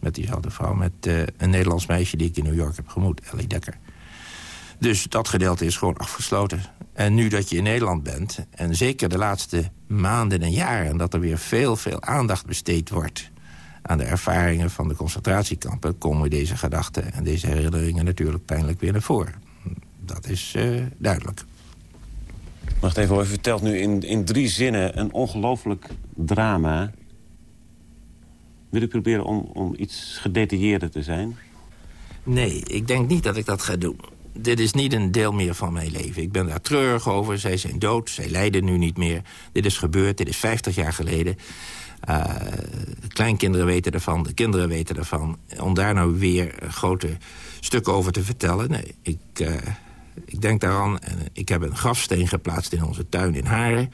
met diezelfde vrouw. Met uh, een Nederlands meisje die ik in New York heb gemoet, Ellie Dekker. Dus dat gedeelte is gewoon afgesloten. En nu dat je in Nederland bent, en zeker de laatste maanden en jaren... dat er weer veel, veel aandacht besteed wordt aan de ervaringen van de concentratiekampen... komen deze gedachten en deze herinneringen natuurlijk pijnlijk weer naar voren. Dat is uh, duidelijk. Wacht even, u vertelt nu in, in drie zinnen een ongelooflijk drama. Wil u proberen om, om iets gedetailleerder te zijn? Nee, ik denk niet dat ik dat ga doen. Dit is niet een deel meer van mijn leven. Ik ben daar treurig over. Zij zijn dood. Zij lijden nu niet meer. Dit is gebeurd. Dit is 50 jaar geleden. Uh, kleinkinderen weten ervan. De kinderen weten ervan. Om daar nou weer grote stukken over te vertellen... Nee, ik, uh, ik denk daaraan. En ik heb een grafsteen geplaatst in onze tuin in Haren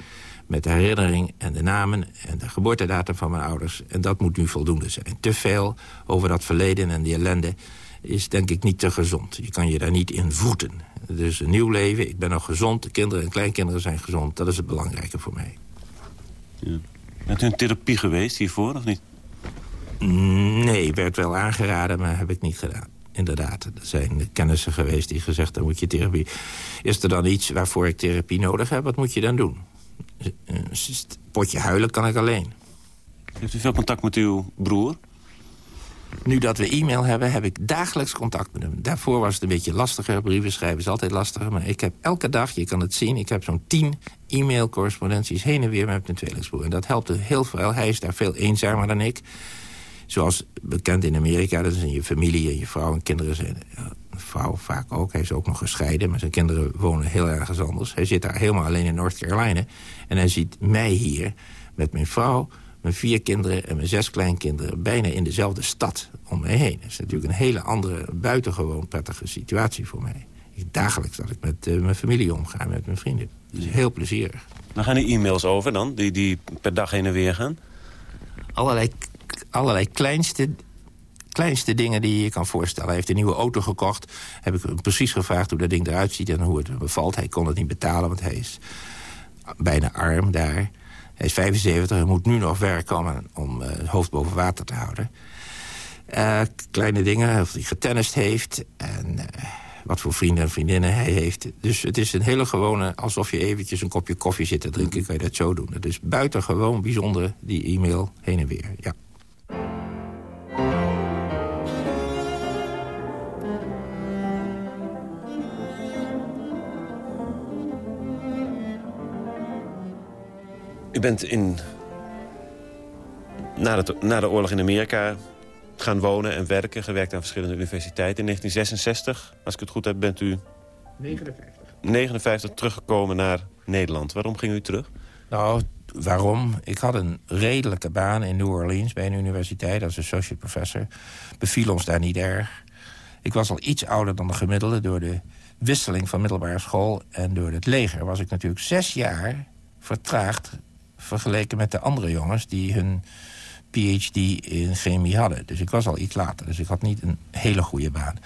met de herinnering en de namen en de geboortedatum van mijn ouders. En dat moet nu voldoende zijn. Te veel over dat verleden en die ellende is denk ik niet te gezond. Je kan je daar niet in voeten. Dus een nieuw leven, ik ben nog gezond, de kinderen en kleinkinderen zijn gezond. Dat is het belangrijke voor mij. Ja. Bent u in therapie geweest hiervoor, of niet? Nee, werd wel aangeraden, maar heb ik niet gedaan. Inderdaad, er zijn kennissen geweest die gezegd... dan moet je therapie. Is er dan iets waarvoor ik therapie nodig heb? Wat moet je dan doen? Een potje huilen kan ik alleen. Heeft u veel contact met uw broer? Nu dat we e-mail hebben, heb ik dagelijks contact met hem. Daarvoor was het een beetje lastiger. Brieven schrijven is altijd lastiger. Maar ik heb elke dag, je kan het zien... ik heb zo'n tien e-mail-correspondenties heen en weer met mijn tweelingsbroer. En dat helpt heel veel. Hij is daar veel eenzamer dan ik. Zoals bekend in Amerika, dat is in je familie en je vrouw en kinderen zijn... Ja, vrouw vaak ook. Hij is ook nog gescheiden, maar zijn kinderen wonen heel ergens anders. Hij zit daar helemaal alleen in North Carolina. En hij ziet mij hier met mijn vrouw mijn vier kinderen en mijn zes kleinkinderen... bijna in dezelfde stad om mij heen. Dat is natuurlijk een hele andere, buitengewoon prettige situatie voor mij. Dagelijks dat ik met uh, mijn familie omga, met mijn vrienden. Dat is heel plezierig. Dan gaan die e-mails over dan, die, die per dag heen en weer gaan? Allerlei, allerlei kleinste, kleinste dingen die je je kan voorstellen. Hij heeft een nieuwe auto gekocht. Heb ik hem precies gevraagd hoe dat ding eruit ziet en hoe het bevalt. Hij kon het niet betalen, want hij is bijna arm daar. Hij is 75 en moet nu nog werken om, om uh, het hoofd boven water te houden. Uh, kleine dingen, of hij getennist heeft... en uh, wat voor vrienden en vriendinnen hij heeft. Dus het is een hele gewone... alsof je eventjes een kopje koffie zit te drinken... kan je dat zo doen. Het is buitengewoon bijzonder, die e-mail heen en weer, ja. U bent in, na, de, na de oorlog in Amerika gaan wonen en werken. Gewerkt aan verschillende universiteiten. In 1966, als ik het goed heb, bent u... 59. 59 teruggekomen naar Nederland. Waarom ging u terug? Nou, waarom? Ik had een redelijke baan in New Orleans bij een universiteit... als associate professor. Beviel ons daar niet erg. Ik was al iets ouder dan de gemiddelde... door de wisseling van middelbare school en door het leger... was ik natuurlijk zes jaar vertraagd vergeleken met de andere jongens die hun PhD in chemie hadden. Dus ik was al iets later, dus ik had niet een hele goede baan.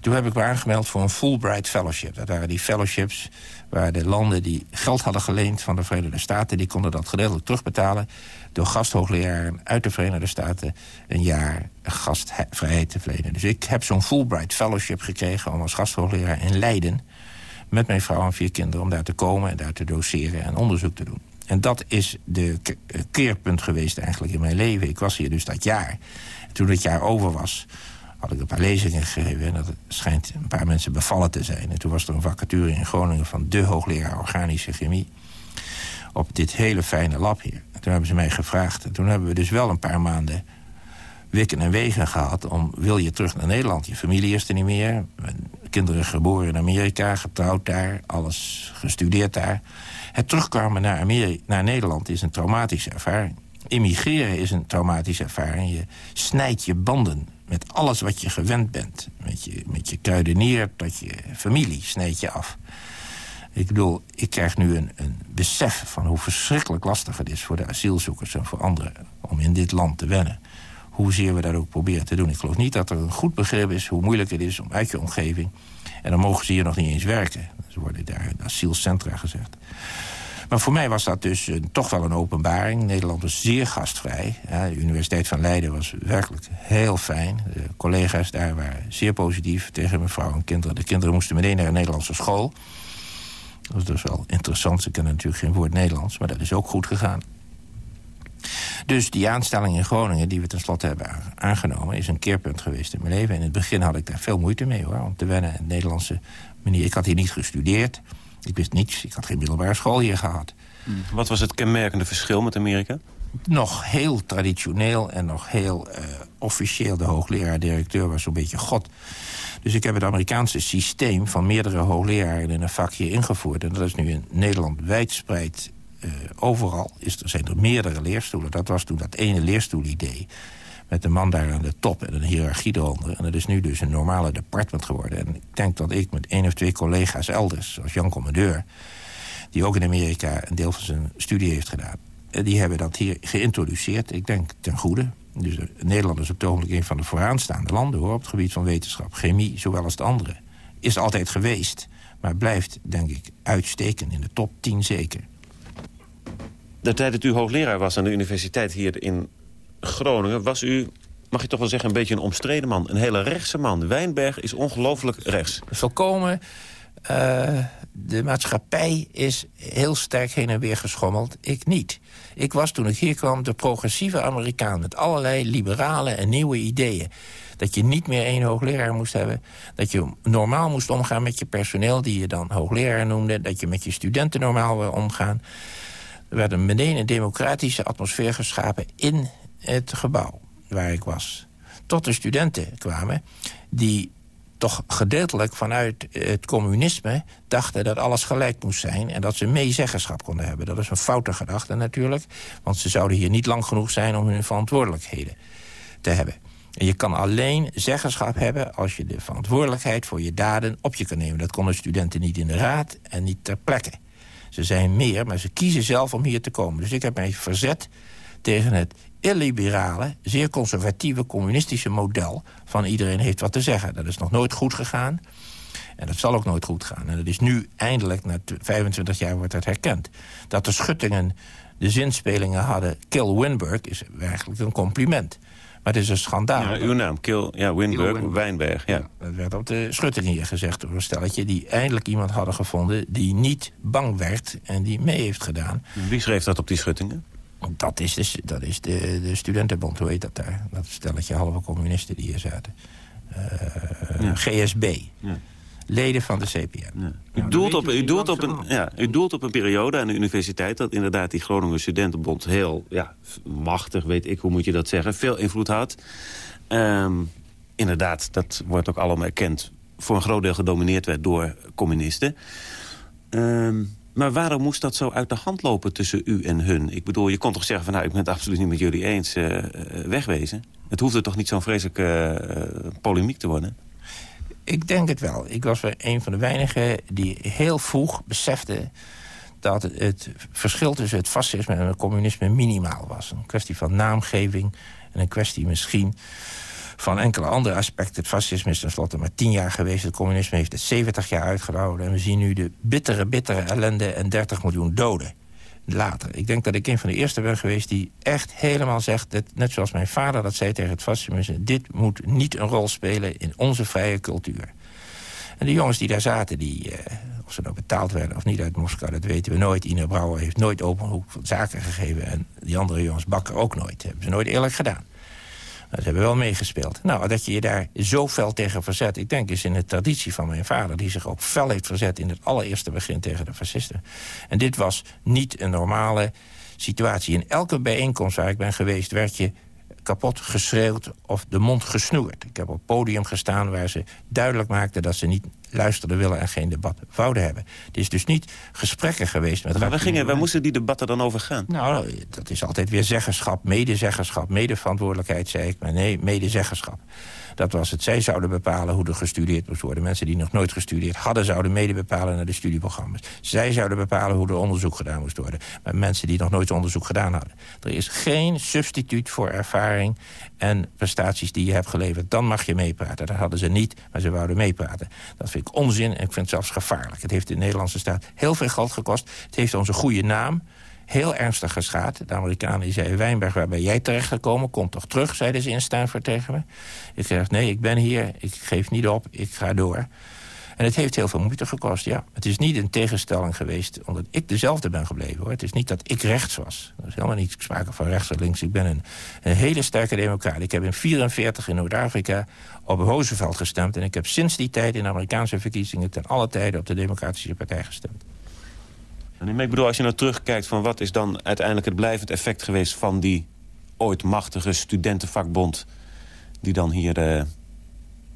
Toen heb ik me aangemeld voor een Fulbright Fellowship. Dat waren die fellowships waar de landen die geld hadden geleend van de Verenigde Staten... die konden dat gedeeltelijk terugbetalen door gasthoogleraren uit de Verenigde Staten... een jaar gastvrijheid te verlenen. Dus ik heb zo'n Fulbright Fellowship gekregen om als gasthoogleraar in Leiden... met mijn vrouw en vier kinderen om daar te komen en daar te doseren en onderzoek te doen. En dat is de eh, keerpunt geweest eigenlijk in mijn leven. Ik was hier dus dat jaar. toen het jaar over was, had ik een paar lezingen gegeven. En dat schijnt een paar mensen bevallen te zijn. En toen was er een vacature in Groningen van de hoogleraar organische chemie. Op dit hele fijne lab hier. En toen hebben ze mij gevraagd. En toen hebben we dus wel een paar maanden wikken en wegen gehad... om wil je terug naar Nederland. Je familie is er niet meer. kinderen geboren in Amerika, getrouwd daar, alles gestudeerd daar. Het terugkomen naar, naar Nederland is een traumatische ervaring. Immigreren is een traumatische ervaring. Je snijdt je banden met alles wat je gewend bent. Met je, met je kruidenier tot je familie snijd je af. Ik bedoel, ik krijg nu een, een besef van hoe verschrikkelijk lastig het is... voor de asielzoekers en voor anderen om in dit land te wennen. Hoezeer we dat ook proberen te doen. Ik geloof niet dat er een goed begrip is hoe moeilijk het is om uit je omgeving... en dan mogen ze hier nog niet eens werken. Ze worden daar asielcentra gezegd. Maar voor mij was dat dus toch wel een openbaring. Nederland was zeer gastvrij. De Universiteit van Leiden was werkelijk heel fijn. De collega's daar waren zeer positief tegen mevrouw en kinderen. De kinderen moesten meteen naar een Nederlandse school. Dat was dus wel interessant. Ze kennen natuurlijk geen woord Nederlands, maar dat is ook goed gegaan. Dus die aanstelling in Groningen, die we tenslotte hebben aangenomen... is een keerpunt geweest in mijn leven. In het begin had ik daar veel moeite mee, hoor. Om te wennen in de Nederlandse manier. Ik had hier niet gestudeerd. Ik wist niets. Ik had geen middelbare school hier gehad. Wat was het kenmerkende verschil met Amerika? Nog heel traditioneel en nog heel uh, officieel. De hoogleraar-directeur was zo'n beetje god. Dus ik heb het Amerikaanse systeem van meerdere hoogleraren in een vakje ingevoerd. En dat is nu in Nederland wijdverspreid uh, overal. Is er, zijn er meerdere leerstoelen. Dat was toen dat ene leerstoelidee met een man daar aan de top en een hiërarchie eronder. En dat is nu dus een normale department geworden. En ik denk dat ik met één of twee collega's elders, zoals Jan Commandeur... die ook in Amerika een deel van zijn studie heeft gedaan... Eh, die hebben dat hier geïntroduceerd, ik denk ten goede. Dus Nederland is op het ogenblik een van de vooraanstaande landen... hoor, op het gebied van wetenschap, chemie, zowel als de andere. Is altijd geweest, maar blijft, denk ik, uitsteken in de top 10 zeker. De tijd dat u hoogleraar was aan de universiteit hier in Groningen was u, mag je toch wel zeggen, een beetje een omstreden man. Een hele rechtse man. Wijnberg is ongelooflijk rechts. Volkomen. Uh, de maatschappij is heel sterk heen en weer geschommeld. Ik niet. Ik was toen ik hier kwam de progressieve Amerikaan... met allerlei liberale en nieuwe ideeën. Dat je niet meer één hoogleraar moest hebben. Dat je normaal moest omgaan met je personeel... die je dan hoogleraar noemde. Dat je met je studenten normaal wil omgaan. Er werd een meteen een democratische atmosfeer geschapen... in het gebouw waar ik was. Tot de studenten kwamen die toch gedeeltelijk vanuit het communisme dachten dat alles gelijk moest zijn... en dat ze meezeggenschap konden hebben. Dat is een foute gedachte natuurlijk, want ze zouden hier niet lang genoeg zijn... om hun verantwoordelijkheden te hebben. En je kan alleen zeggenschap hebben als je de verantwoordelijkheid voor je daden op je kan nemen. Dat konden studenten niet in de raad en niet ter plekke. Ze zijn meer, maar ze kiezen zelf om hier te komen. Dus ik heb mij verzet tegen het illiberale, zeer conservatieve communistische model... van iedereen heeft wat te zeggen. Dat is nog nooit goed gegaan. En dat zal ook nooit goed gaan. En dat is nu eindelijk, na 25 jaar, wordt dat herkend. Dat de schuttingen de zinspelingen hadden... Kill Winburg is eigenlijk een compliment. Maar het is een schandaal. Ja, uw naam, Kill, ja, Winburg, Wijnberg. Ja. Dat werd op de schutting hier gezegd door een stelletje... die eindelijk iemand hadden gevonden die niet bang werd... en die mee heeft gedaan. Wie schreef dat op die schuttingen? Dat is, de, dat is de, de studentenbond, hoe heet dat daar? Dat stelletje halve communisten die hier zaten. Uh, GSB. Ja. Leden van de CPN. Ja. U, doelt op, u, doelt op een, ja, u doelt op een periode aan de universiteit... dat inderdaad die Groningen Studentenbond heel ja, machtig, weet ik, hoe moet je dat zeggen... veel invloed had. Um, inderdaad, dat wordt ook allemaal erkend... voor een groot deel gedomineerd werd door communisten. Um, maar waarom moest dat zo uit de hand lopen tussen u en hun? Ik bedoel, je kon toch zeggen van nou, ik ben het absoluut niet met jullie eens, uh, wegwezen. Het hoefde toch niet zo'n vreselijke uh, polemiek te worden? Ik denk het wel. Ik was een van de weinigen die heel vroeg besefte dat het verschil tussen het fascisme en het communisme minimaal was. Een kwestie van naamgeving en een kwestie misschien van enkele andere aspecten. Het fascisme is tenslotte maar tien jaar geweest. Het communisme heeft het 70 jaar uitgehouden. En we zien nu de bittere, bittere ellende en 30 miljoen doden. Later. Ik denk dat ik een van de eerste ben geweest die echt helemaal zegt... Dat, net zoals mijn vader dat zei tegen het fascisme... dit moet niet een rol spelen in onze vrije cultuur. En de jongens die daar zaten, die, uh, of ze nou betaald werden of niet uit Moskou... dat weten we nooit. Ine Brouwer heeft nooit openhoek van zaken gegeven... en die andere jongens Bakker ook nooit. Hebben ze nooit eerlijk gedaan. Ze hebben wel meegespeeld. Nou, dat je je daar zo fel tegen verzet... ik denk is in de traditie van mijn vader... die zich ook fel heeft verzet in het allereerste begin tegen de fascisten. En dit was niet een normale situatie. In elke bijeenkomst waar ik ben geweest... werd je kapot geschreeuwd of de mond gesnoerd. Ik heb op podium gestaan waar ze duidelijk maakten... dat ze niet luisterden willen en geen debat wouden hebben. Het is dus niet gesprekken geweest met... Maar waar, gingen, waar moesten die debatten dan over gaan? Nou, dat is altijd weer zeggenschap, medezeggenschap, medeverantwoordelijkheid, zei ik. Maar nee, medezeggenschap. Dat was het. Zij zouden bepalen hoe er gestudeerd moest worden. Mensen die nog nooit gestudeerd hadden... zouden mede bepalen naar de studieprogramma's. Zij zouden bepalen hoe er onderzoek gedaan moest worden. Maar mensen die nog nooit onderzoek gedaan hadden. Er is geen substituut voor ervaring en prestaties die je hebt geleverd. Dan mag je meepraten. Dat hadden ze niet, maar ze wouden meepraten. Dat vind ik onzin en ik vind het zelfs gevaarlijk. Het heeft de Nederlandse staat heel veel geld gekost. Het heeft onze goede naam heel ernstig geschaad. De Amerikanen zeiden, Wijnberg, waar ben jij terechtgekomen? Kom toch terug, zeiden ze in Stanford tegen me. Ik zeg, nee, ik ben hier, ik geef niet op, ik ga door. En het heeft heel veel moeite gekost, ja. Het is niet een tegenstelling geweest omdat ik dezelfde ben gebleven. hoor. Het is niet dat ik rechts was. Er is helemaal niet sprake van rechts of links. Ik ben een, een hele sterke democraat. Ik heb in 1944 in Noord-Afrika op Roosevelt gestemd... en ik heb sinds die tijd in de Amerikaanse verkiezingen... ten alle tijden op de Democratische Partij gestemd. Ik bedoel, als je nou terugkijkt van wat is dan uiteindelijk het blijvend effect geweest... van die ooit machtige studentenvakbond die dan hier de,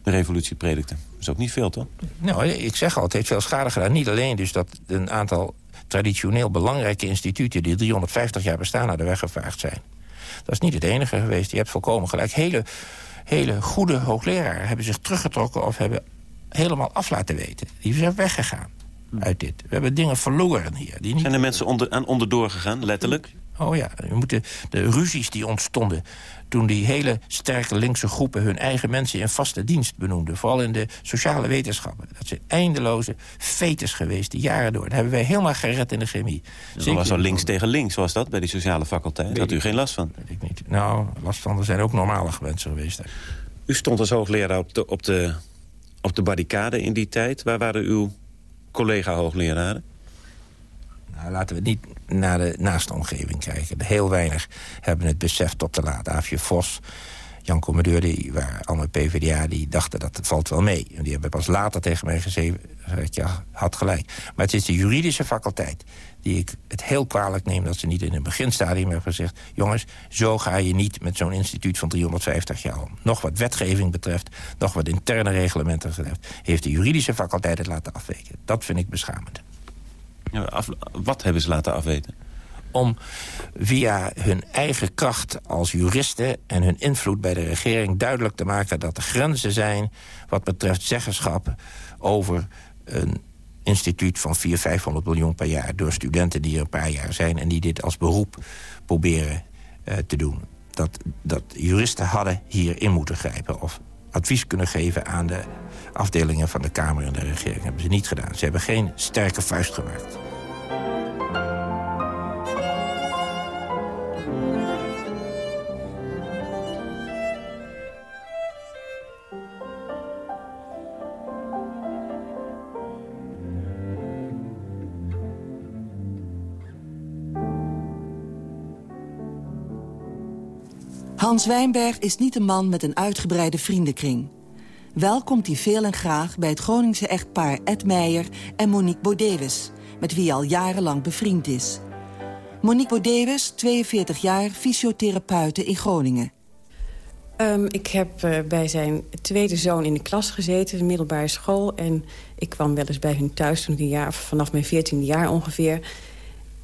de revolutie predikte. Dat is ook niet veel, toch? Nou, ik zeg al, het heeft veel schade gedaan. Niet alleen dus dat een aantal traditioneel belangrijke instituten... die 350 jaar bestaan hadden weggevaagd zijn. Dat is niet het enige geweest. Je hebt volkomen gelijk. Hele, hele goede hoogleraren hebben zich teruggetrokken... of hebben helemaal af laten weten. Die zijn weggegaan uit dit. We hebben dingen verloren hier. Die niet... Zijn er mensen onder, aan onderdoor gegaan, letterlijk? Oh ja, we moeten de ruzies die ontstonden... toen die hele sterke linkse groepen hun eigen mensen in vaste dienst benoemden... vooral in de sociale wetenschappen. Dat zijn eindeloze fetes geweest, die jaren door. Dat hebben wij helemaal gered in de chemie. Dat was zo links tegen links, was dat, bij die sociale faculteit? Daar had u geen last van? Weet ik niet. Nou, last van, er zijn ook normale mensen geweest. U stond als hoogleraar op de, op de, op de barricade in die tijd. Waar waren uw collega-hoogleraren? Nou, laten we niet naar de naaste omgeving kijken. Heel weinig hebben het besef tot te laat. Aafje Vos, Jan Commodeur, die waren allemaal PvdA... die dachten dat het valt wel mee. En die hebben pas later tegen mij gezegd, ja, had gelijk. Maar het is de juridische faculteit die ik het heel kwalijk neem... dat ze niet in het beginstadium hebben gezegd... jongens, zo ga je niet met zo'n instituut van 350 jaar om. Nog wat wetgeving betreft, nog wat interne reglementen betreft... heeft de juridische faculteit het laten afweken. Dat vind ik beschamend. Ja, af, wat hebben ze laten afweten? om via hun eigen kracht als juristen en hun invloed bij de regering duidelijk te maken dat er grenzen zijn wat betreft zeggenschap over een instituut van 400, 500 miljoen per jaar... door studenten die er een paar jaar zijn en die dit als beroep proberen uh, te doen. Dat, dat juristen hadden hierin moeten grijpen of advies kunnen geven aan de afdelingen van de Kamer en de regering. Dat hebben ze niet gedaan. Ze hebben geen sterke vuist gemaakt. Hans Wijnberg is niet een man met een uitgebreide vriendenkring. Wel komt hij veel en graag bij het Groningse echtpaar Ed Meijer en Monique Bodewes... met wie hij al jarenlang bevriend is. Monique Bodewes, 42 jaar, fysiotherapeute in Groningen. Um, ik heb uh, bij zijn tweede zoon in de klas gezeten, de middelbare school. En ik kwam wel eens bij hun thuis toen ik een jaar, vanaf mijn 14e jaar ongeveer.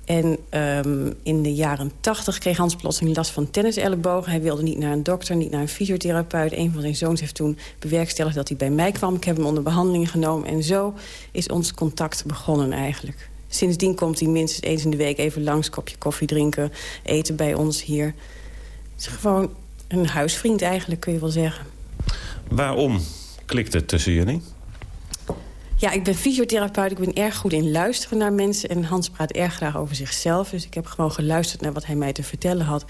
En um, in de jaren tachtig kreeg Hans plotseling last van tennisellebogen. Hij wilde niet naar een dokter, niet naar een fysiotherapeut. Een van zijn zoons heeft toen bewerkstelligd dat hij bij mij kwam. Ik heb hem onder behandeling genomen. En zo is ons contact begonnen eigenlijk. Sindsdien komt hij minstens eens in de week even langs... kopje koffie drinken, eten bij ons hier. Het is gewoon een huisvriend eigenlijk, kun je wel zeggen. Waarom klikt het tussen jullie? Ja, ik ben fysiotherapeut. Ik ben erg goed in luisteren naar mensen. En Hans praat erg graag over zichzelf. Dus ik heb gewoon geluisterd naar wat hij mij te vertellen had.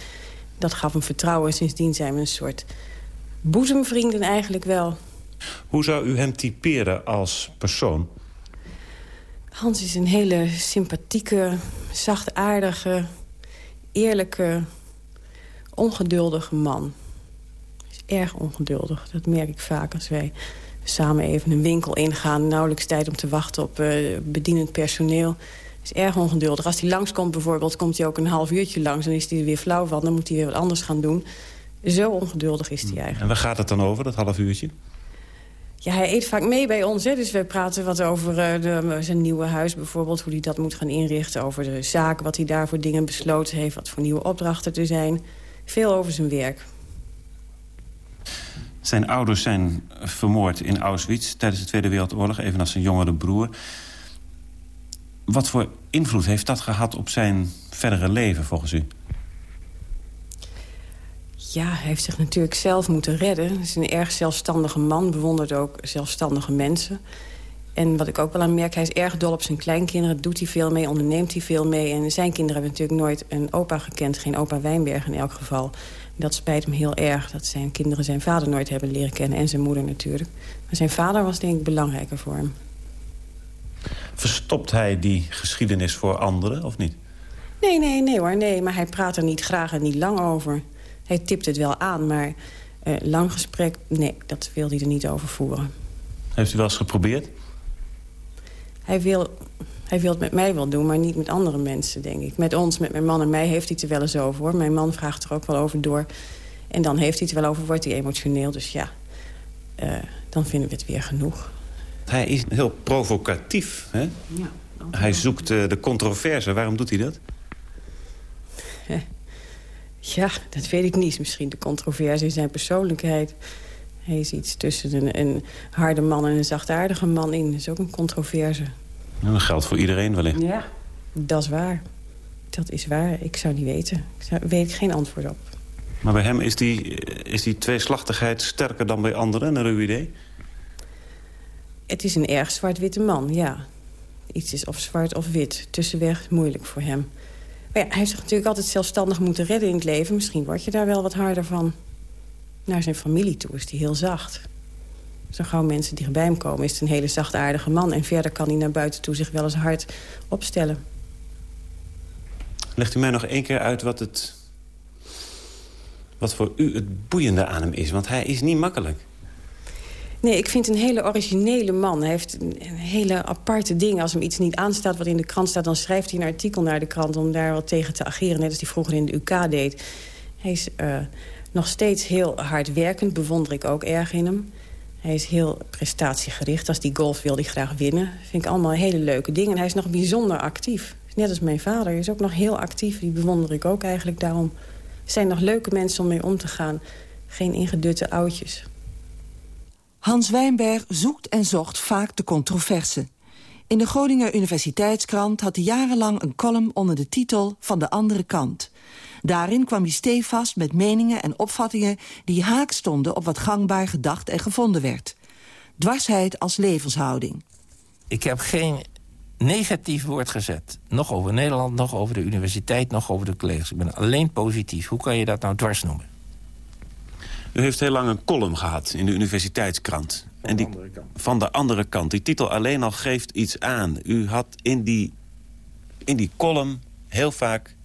Dat gaf hem vertrouwen. En sindsdien zijn we een soort boezemvrienden eigenlijk wel. Hoe zou u hem typeren als persoon? Hans is een hele sympathieke, zachtaardige, eerlijke, ongeduldige man. Hij is erg ongeduldig. Dat merk ik vaak als wij samen even een winkel ingaan. Nauwelijks tijd om te wachten op uh, bedienend personeel. is erg ongeduldig. Als hij langskomt bijvoorbeeld, komt hij ook een half uurtje langs... dan is hij weer flauw van, dan moet hij weer wat anders gaan doen. Zo ongeduldig is hij Hmm. eigenlijk. En waar gaat het dan over, dat half uurtje? Ja, hij eet vaak mee bij ons. Hè? Dus we praten wat over eh, de, zijn nieuwe huis bijvoorbeeld. Hoe hij dat moet gaan inrichten. Over de zaken, wat hij daar voor dingen besloten heeft. Wat voor nieuwe opdrachten er zijn. Veel over zijn werk. Zijn ouders zijn vermoord in Auschwitz tijdens de Tweede Wereldoorlog... evenals zijn jongere broer. Wat voor invloed heeft dat gehad op zijn verdere leven, volgens u? Ja, hij heeft zich natuurlijk zelf moeten redden. Hij is een erg zelfstandige man, bewondert ook zelfstandige mensen. En wat ik ook wel aan merk, hij is erg dol op zijn kleinkinderen. Doet hij veel mee, onderneemt hij veel mee. En zijn kinderen hebben natuurlijk nooit een opa gekend. Geen opa Wijnberg in elk geval. Dat spijt hem heel erg, dat zijn kinderen zijn vader nooit hebben leren kennen. En zijn moeder natuurlijk. Maar zijn vader was denk ik belangrijker voor hem. Verstopt hij die geschiedenis voor anderen, of niet? Nee, nee, nee hoor, nee. Maar hij praat er niet graag en niet lang over. Hij tipt het wel aan, maar eh, lang gesprek... nee, dat wil hij er niet over voeren. Heeft u wel eens geprobeerd? Hij wil, hij wil het met mij wel doen, maar niet met andere mensen, denk ik. Met ons, met mijn man en mij heeft hij het er wel eens over, hoor. Mijn man vraagt er ook wel over door. En dan heeft hij het er wel over, wordt hij emotioneel. Dus ja, eh, dan vinden we het weer genoeg. Hij is heel provocatief, hè? Ja, Hij zoekt eh, de controverse. Waarom doet hij dat? Ja, dat weet ik niet. Misschien de controverse in zijn persoonlijkheid. Hij is iets tussen een, een harde man en een zachtaardige man in. Dat is ook een controverse. Nou, dat geldt voor iedereen wellicht. Ja. Dat is waar. Dat is waar. Ik zou niet weten. Ik zou, weet ik geen antwoord op. Maar bij hem is die, is die tweeslachtigheid sterker dan bij anderen, naar uw idee? Het is een erg zwart-witte man, ja. Iets is of zwart of wit. Tussenweg moeilijk voor hem. Maar ja, hij heeft zich natuurlijk altijd zelfstandig moeten redden in het leven. Misschien word je daar wel wat harder van. Naar zijn familie toe is hij heel zacht. Zo gauw mensen dichtbij hem komen is het een hele zachtaardige man. En verder kan hij naar buiten toe zich wel eens hard opstellen. Legt u mij nog één keer uit wat het... wat voor u het boeiende aan hem is. Want hij is niet makkelijk. Nee, ik vind een hele originele man. Hij heeft een, hele aparte dingen. Als hem iets niet aanstaat wat in de krant staat... dan schrijft hij een artikel naar de krant om daar wat tegen te ageren. Net als hij vroeger in de UK deed. Hij is uh, nog steeds heel hardwerkend. Bewonder ik ook erg in hem. Hij is heel prestatiegericht. Als hij golf wil, hij graag winnen. Vind ik allemaal hele leuke dingen. En hij is nog bijzonder actief. Net als mijn vader. Hij is ook nog heel actief. Die bewonder ik ook eigenlijk daarom. Er zijn nog leuke mensen om mee om te gaan. Geen ingedutte oudjes. Hans Wijnberg zoekt en zocht vaak de controverse. In de Groninger Universiteitskrant had hij jarenlang een column onder de titel Van de andere kant. Daarin kwam hij stevast met meningen en opvattingen die haak stonden op wat gangbaar gedacht en gevonden werd. Dwarsheid als levenshouding. Ik heb geen negatief woord gezet. Nog over Nederland, nog over de universiteit, nog over de collega's. Ik ben alleen positief. Hoe kan je dat nou dwars noemen? U heeft heel lang een column gehad in de universiteitskrant. Van en die, de andere kant. Van de andere kant. Die titel alleen al geeft iets aan. U had in die, in die column heel vaak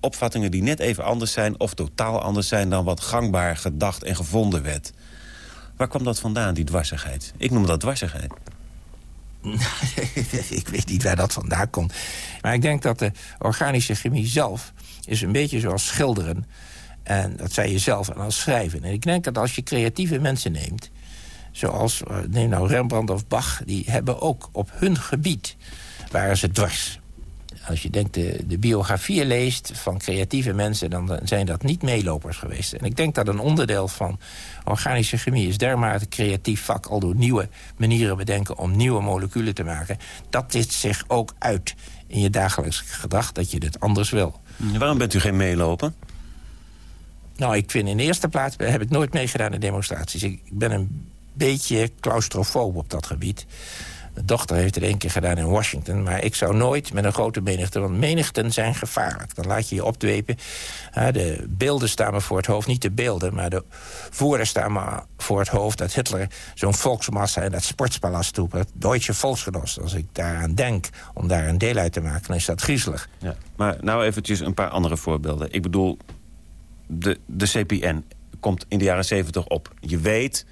opvattingen die net even anders zijn... of totaal anders zijn dan wat gangbaar gedacht en gevonden werd. Waar kwam dat vandaan, die dwarsigheid? Ik noem dat dwarsigheid. ik weet niet waar dat vandaan komt. Maar ik denk dat de organische chemie zelf is een beetje zoals schilderen. En dat zei je zelf en als schrijven. En ik denk dat als je creatieve mensen neemt... zoals, eh, neem nou Rembrandt of Bach... die hebben ook op hun gebied, waren ze dwars. Als je denkt de, de biografieën leest van creatieve mensen... dan zijn dat niet meelopers geweest. En ik denk dat een onderdeel van organische chemie... is dermate creatief vak, al door nieuwe manieren bedenken... om nieuwe moleculen te maken. Dat dit zich ook uit in je dagelijks gedrag... dat je dit anders wil. Waarom bent u geen meeloper? Nou, ik vind in de eerste plaats... heb ik nooit meegedaan in demonstraties. Ik ben een beetje claustrofoob op dat gebied. Mijn dochter heeft het één keer gedaan in Washington. Maar ik zou nooit met een grote menigte... want menigten zijn gevaarlijk. Dan laat je je opdwepen. De beelden staan me voor het hoofd. Niet de beelden, maar de woorden staan me voor het hoofd... dat Hitler zo'n volksmassa in dat sportspalast toe... het Deutsche. Als ik daaraan denk om daar een deel uit te maken... dan is dat griezelig. Ja. Maar nou eventjes een paar andere voorbeelden. Ik bedoel, de, de CPN komt in de jaren zeventig op. Je weet,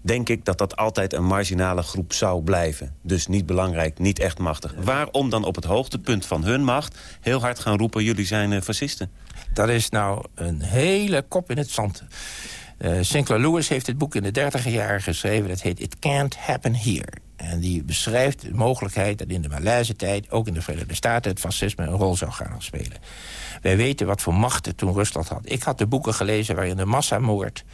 denk ik dat dat altijd een marginale groep zou blijven. Dus niet belangrijk, niet echt machtig. Waarom dan op het hoogtepunt van hun macht heel hard gaan roepen... jullie zijn uh, fascisten? Dat is nou een hele kop in het zand. Uh, Sinclair Lewis heeft dit boek in de dertiger jaren geschreven. Dat heet It Can't Happen Here. En die beschrijft de mogelijkheid dat in de Maleise-tijd... ook in de Verenigde Staten het fascisme een rol zou gaan spelen. Wij weten wat voor machten toen Rusland had. Ik had de boeken gelezen waarin de massamoord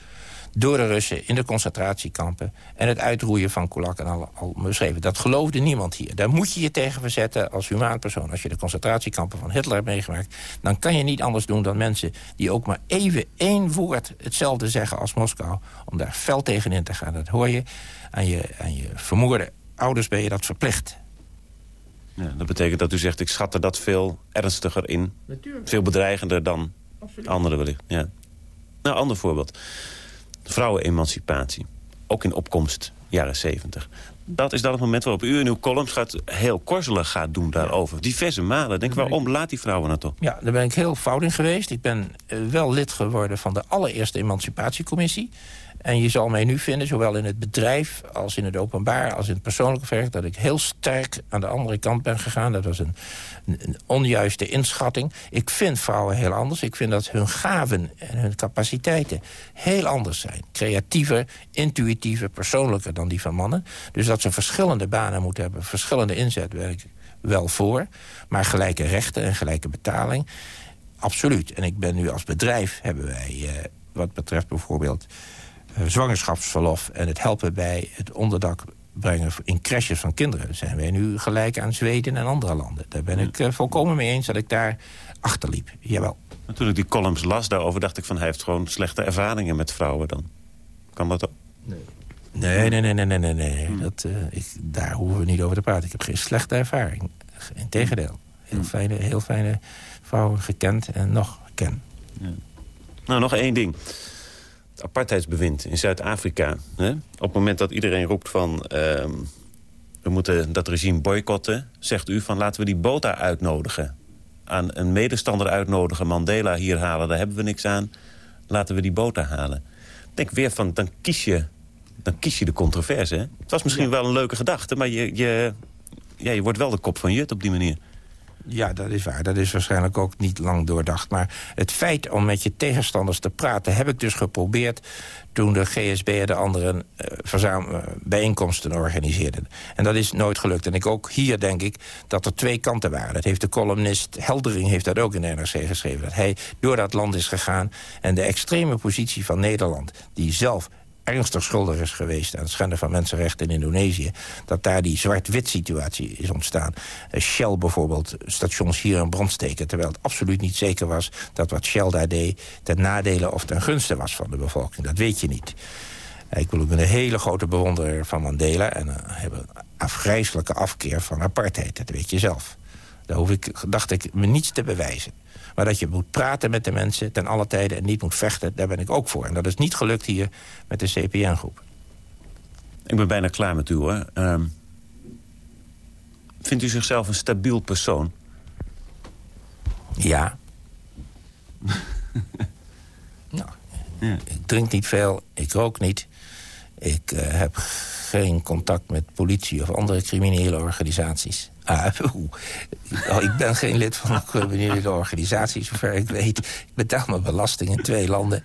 door de Russen in de concentratiekampen... en het uitroeien van Kulakken al, al beschreven. Dat geloofde niemand hier. Daar moet je je tegen verzetten als humaan persoon. Als je de concentratiekampen van Hitler hebt meegemaakt... dan kan je niet anders doen dan mensen die ook maar even één woord... hetzelfde zeggen als Moskou, om daar fel tegen in te gaan. Dat hoor je aan je, aan je vermoorde ouders ben je dat verplicht. Ja, dat betekent dat u zegt, ik schat er dat veel ernstiger in. Natuurlijk. Veel bedreigender dan Absoluut. anderen wellicht. Ja. Nou, ander voorbeeld vrouwenemancipatie. Ook in opkomst, jaren 70. Dat is dan het moment waarop u in uw columns gaat, heel korzelig gaat doen daarover. Diverse malen. Denk, waarom laat die vrouwen dat toch? Ja, daar ben ik heel fout in geweest. Ik ben eh, wel lid geworden van de allereerste emancipatiecommissie. En je zal mij nu vinden, zowel in het bedrijf als in het openbaar... als in het persoonlijke werk, dat ik heel sterk aan de andere kant ben gegaan. Dat was een, onjuiste inschatting. Ik vind vrouwen heel anders. Ik vind dat hun gaven en hun capaciteiten heel anders zijn. Creatiever, intuïtiever, persoonlijker dan die van mannen. Dus dat ze verschillende banen moeten hebben, verschillende inzet, ben ik wel voor. Maar gelijke rechten en gelijke betaling, absoluut. En ik ben nu als bedrijf, hebben wij... Eh, wat betreft bijvoorbeeld zwangerschapsverlof... en het helpen bij het onderdak brengen in crashes van kinderen... zijn wij nu gelijk aan Zweden en andere landen. Daar ben ik uh, volkomen mee eens dat ik daar achterliep. Jawel. Ik die columns las daarover, dacht ik van... hij heeft gewoon slechte ervaringen met vrouwen dan. Kan dat ook? Nee. Nee, nee, nee, nee, nee, nee. Hmm. Dat, uh, ik, daar hoeven we niet over te praten. Ik heb geen slechte ervaring. Integendeel. Heel, hmm. fijne, heel fijne vrouwen gekend en nog ken. Ja. Nou, nog één ding apartheidsbewind in Zuid-Afrika. Op het moment dat iedereen roept van... Uh, we moeten dat regime boycotten, zegt u van laten we die Bota uitnodigen. Aan een medestander uitnodigen, Mandela hier halen, daar hebben we niks aan. Laten we die Bota halen. Denk weer van, dan kies je, dan kies je de controverse. Hè? Het was misschien wel een leuke gedachte, maar je, je, ja, je wordt wel de kop van Jut op die manier. Ja, dat is waar. Dat is waarschijnlijk ook niet lang doordacht. Maar het feit om met je tegenstanders te praten... heb ik dus geprobeerd toen de GSB de anderen uh, bijeenkomsten organiseerden. En dat is nooit gelukt. En ik ook hier denk ik dat er twee kanten waren. Dat heeft de columnist Heldering heeft dat ook in de NRC geschreven. Dat hij door dat land is gegaan en de extreme positie van Nederland... die zelf ernstig schuldig is geweest aan het schenden van mensenrechten in Indonesië... dat daar die zwart-wit situatie is ontstaan. Eh, Shell bijvoorbeeld, stations hier in brand steken... terwijl het absoluut niet zeker was dat wat Shell daar deed... ten nadele of ten gunste was van de bevolking. Dat weet je niet. Eh, ik ben een hele grote bewonderer van Mandela... en uh, heb een afgrijzelijke afkeer van apartheid, dat weet je zelf. Daar hoef ik, dacht ik, me niets te bewijzen. Maar dat je moet praten met de mensen ten alle tijden en niet moet vechten, daar ben ik ook voor. En dat is niet gelukt hier met de CPN-groep. Ik ben bijna klaar met u, hoor. Um, vindt u zichzelf een stabiel persoon? Ja. nou, ja. ik drink niet veel, ik rook niet. Ik uh, heb geen contact met politie of andere criminele organisaties. Ah, oh, ik ben geen lid van een criminele organisatie, zover ik weet. Ik betaal mijn belasting in twee landen.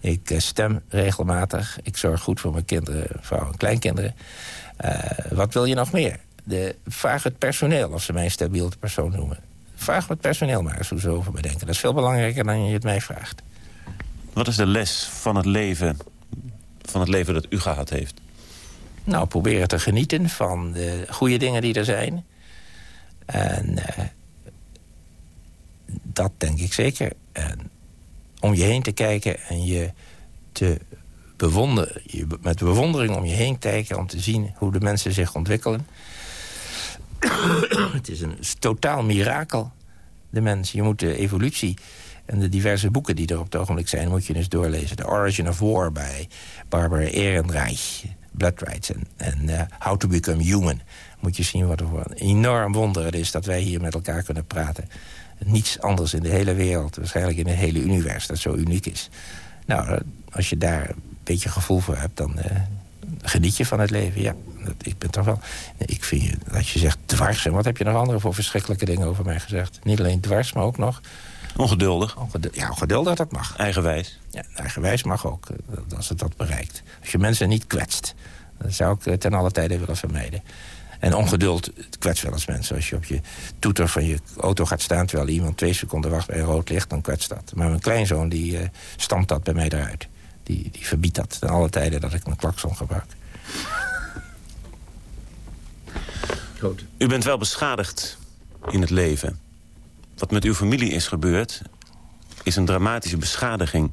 Ik uh, stem regelmatig. Ik zorg goed voor mijn kinderen, vrouwen en kleinkinderen. Uh, wat wil je nog meer? De, vraag het personeel, als ze mij een stabiel persoon noemen. Vraag het personeel maar eens hoe ze over bedenken. Dat is veel belangrijker dan je het mij vraagt. Wat is de les van het leven, van het leven dat u gehad heeft? Nou, proberen te genieten van de goede dingen die er zijn. En uh, dat denk ik zeker. En om je heen te kijken en je te bewonderen, met bewondering om je heen kijken... om te zien hoe de mensen zich ontwikkelen. het is een totaal mirakel, de mens. Je moet de evolutie en de diverse boeken die er op het ogenblik zijn... moet je eens doorlezen. The Origin of War bij Barbara Ehrenreich. Blood Rights en, uh, How to Become Human. Moet je zien wat voor een enorm wonder het is dat wij hier met elkaar kunnen praten. Niets anders in de hele wereld, waarschijnlijk in het hele universum, dat zo uniek is. Nou, eh, als je daar een beetje gevoel voor hebt, dan, uh, Geniet je van het leven? Ja, dat, ik ben toch wel... ik vind je, dat je zegt dwars. En wat heb je nog andere voor verschrikkelijke dingen over mij gezegd? Niet alleen dwars, maar ook nog... Ongeduldig? ja, ongeduldig, dat mag. Eigenwijs? Ja, eigenwijs mag ook, eh, als het dat bereikt. Als je mensen niet kwetst. Dat zou ik ten alle tijde willen vermijden. En ongeduld kwetst wel eens mensen. Als je op je toeter van je auto gaat staan... terwijl iemand twee seconden wacht bij een rood licht, dan kwetst dat. Maar mijn kleinzoon die uh, stampt dat bij mij eruit. Die, die verbiedt dat ten alle tijden dat ik mijn klakson gebruik. Goed. U bent wel beschadigd in het leven. Wat met uw familie is gebeurd, is een dramatische beschadiging.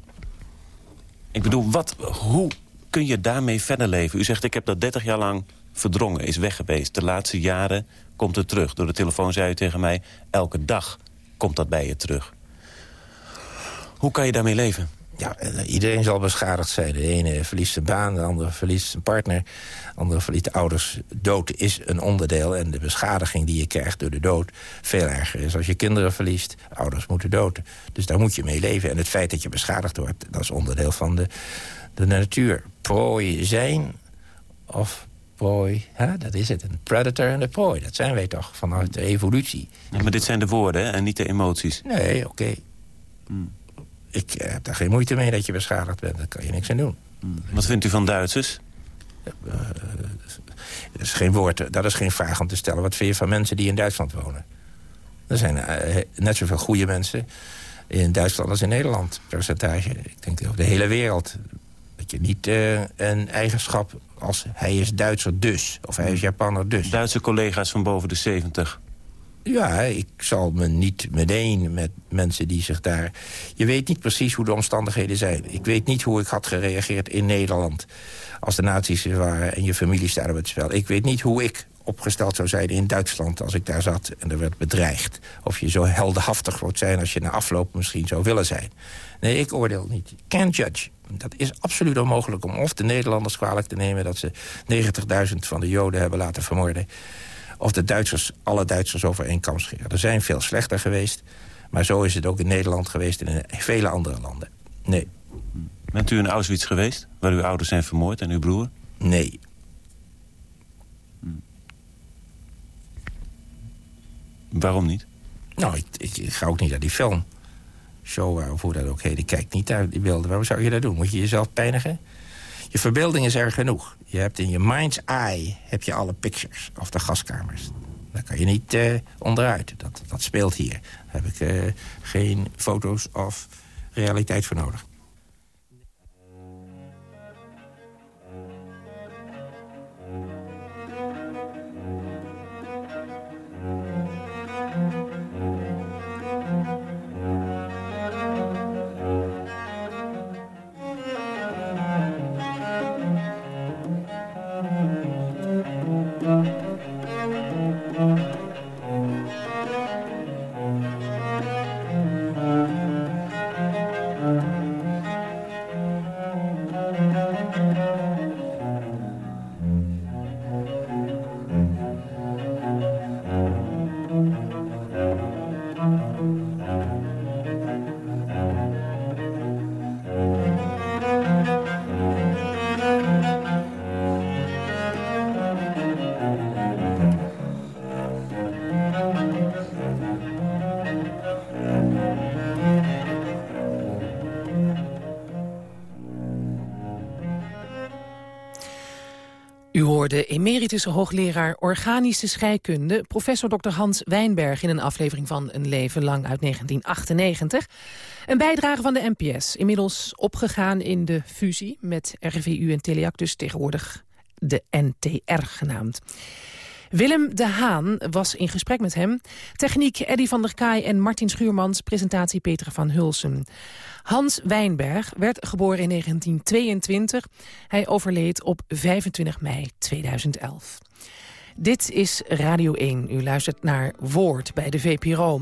Ik bedoel, wat, hoe kun je daarmee verder leven? U zegt, ik heb dat 30 jaar lang verdrongen, is weg geweest. De laatste jaren komt het terug. Door de telefoon zei u tegen mij, elke dag komt dat bij je terug. Hoe kan je daarmee leven? Ja, eh, iedereen zal beschadigd zijn. De ene verliest zijn baan, de andere verliest zijn partner. De andere verliest de ouders. Dood is een onderdeel en de beschadiging die je krijgt door de dood... veel erger is als je kinderen verliest. Ouders moeten doden. Dus daar moet je mee leven. En het feit dat je beschadigd wordt, dat is onderdeel van de, de natuur. Prooi zijn of prooi, hè? dat is het. Een predator en een prooi, dat zijn wij toch vanuit de evolutie. maar dit zijn de woorden en niet de emoties. Nee, oké. Hmm. Ik eh, heb daar geen moeite mee dat je beschadigd bent. Daar kan je niks aan doen. Hmm. Wat vindt u van Duitsers? Uh, dat is geen woord, dat is geen vraag om te stellen. Wat vind je van mensen die in Duitsland wonen? Er zijn uh, net zoveel goede mensen in Duitsland als in Nederland. Percentage. Ik denk over de hele wereld. Dat je niet uh, een eigenschap als hij is Duitser dus. Of hij is Japanner dus. Duitse collega's van boven de 70. Ja, ik zal me niet meteen met mensen die zich daar... Je weet niet precies hoe de omstandigheden zijn. Ik weet niet hoe ik had gereageerd in Nederland... als de nazi's er waren en je familie staat op het spel. Ik weet niet hoe ik opgesteld zou zijn in Duitsland als ik daar zat en er werd bedreigd. Of je zo heldhaftig wordt zijn als je na afloop misschien zou willen zijn. Nee, ik oordeel niet. Can't judge. Dat is absoluut onmogelijk om of de Nederlanders kwalijk te nemen... dat ze 90.000 van de Joden hebben laten vermoorden of de Duitsers, alle Duitsers over één kam scheren. Er zijn veel slechter geweest, maar zo is het ook in Nederland geweest... en in vele andere landen. Nee. Bent u in Auschwitz geweest, waar uw ouders zijn vermoord en uw broer? Nee. Waarom niet? Nou, ik, ik, ga ook niet naar die film. Show, of hoe dat ook heet. Ik kijk niet naar die beelden. Waarom zou je dat doen? Moet je jezelf pijnigen? Je verbeelding is er genoeg. Je hebt in je mind's eye heb je alle pictures of de gaskamers. Daar kan je niet uh, onderuit. Dat, dat speelt hier. Daar heb ik uh, geen foto's of realiteit voor nodig. De emeritus hoogleraar organische scheikunde... professor Dr. Hans Wijnberg in een aflevering van Een Leven Lang uit 1998. Een bijdrage van de NPS, inmiddels opgegaan in de fusie... met RVU en Teleac, dus tegenwoordig de NTR genaamd. Willem de Haan was in gesprek met hem. Techniek Eddy van der Kaai en Martin Schuurmans. Presentatie Peter van Hulsen. Hans Wijnberg werd geboren in 1922. Hij overleed op 25 mei 2011. Dit is Radio 1. U luistert naar Woord bij de VPRO.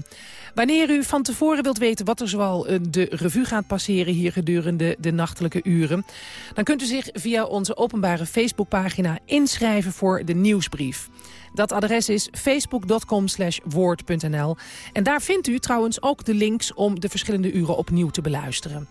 Wanneer u van tevoren wilt weten wat er zoal eh, de revue gaat passeren... hier gedurende de nachtelijke uren... dan kunt u zich via onze openbare Facebookpagina inschrijven voor de nieuwsbrief. Dat adres is facebook.com woord.nl. En daar vindt u trouwens ook de links om de verschillende uren opnieuw te beluisteren.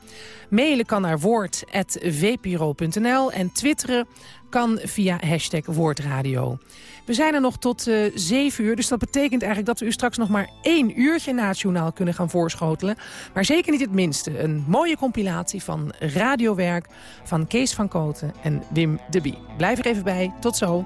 Mailen kan naar woord.vpro.nl en twitteren kan via hashtag Woordradio. We zijn er nog tot uh, eh, 7 uur, dus dat betekent eigenlijk dat we u straks nog maar één uurtje na het journaal kunnen gaan voorschotelen. Maar zeker niet het minste. Een mooie compilatie van radiowerk van Kees van Koten en Wim de Bie. Blijf er even bij. Tot zo.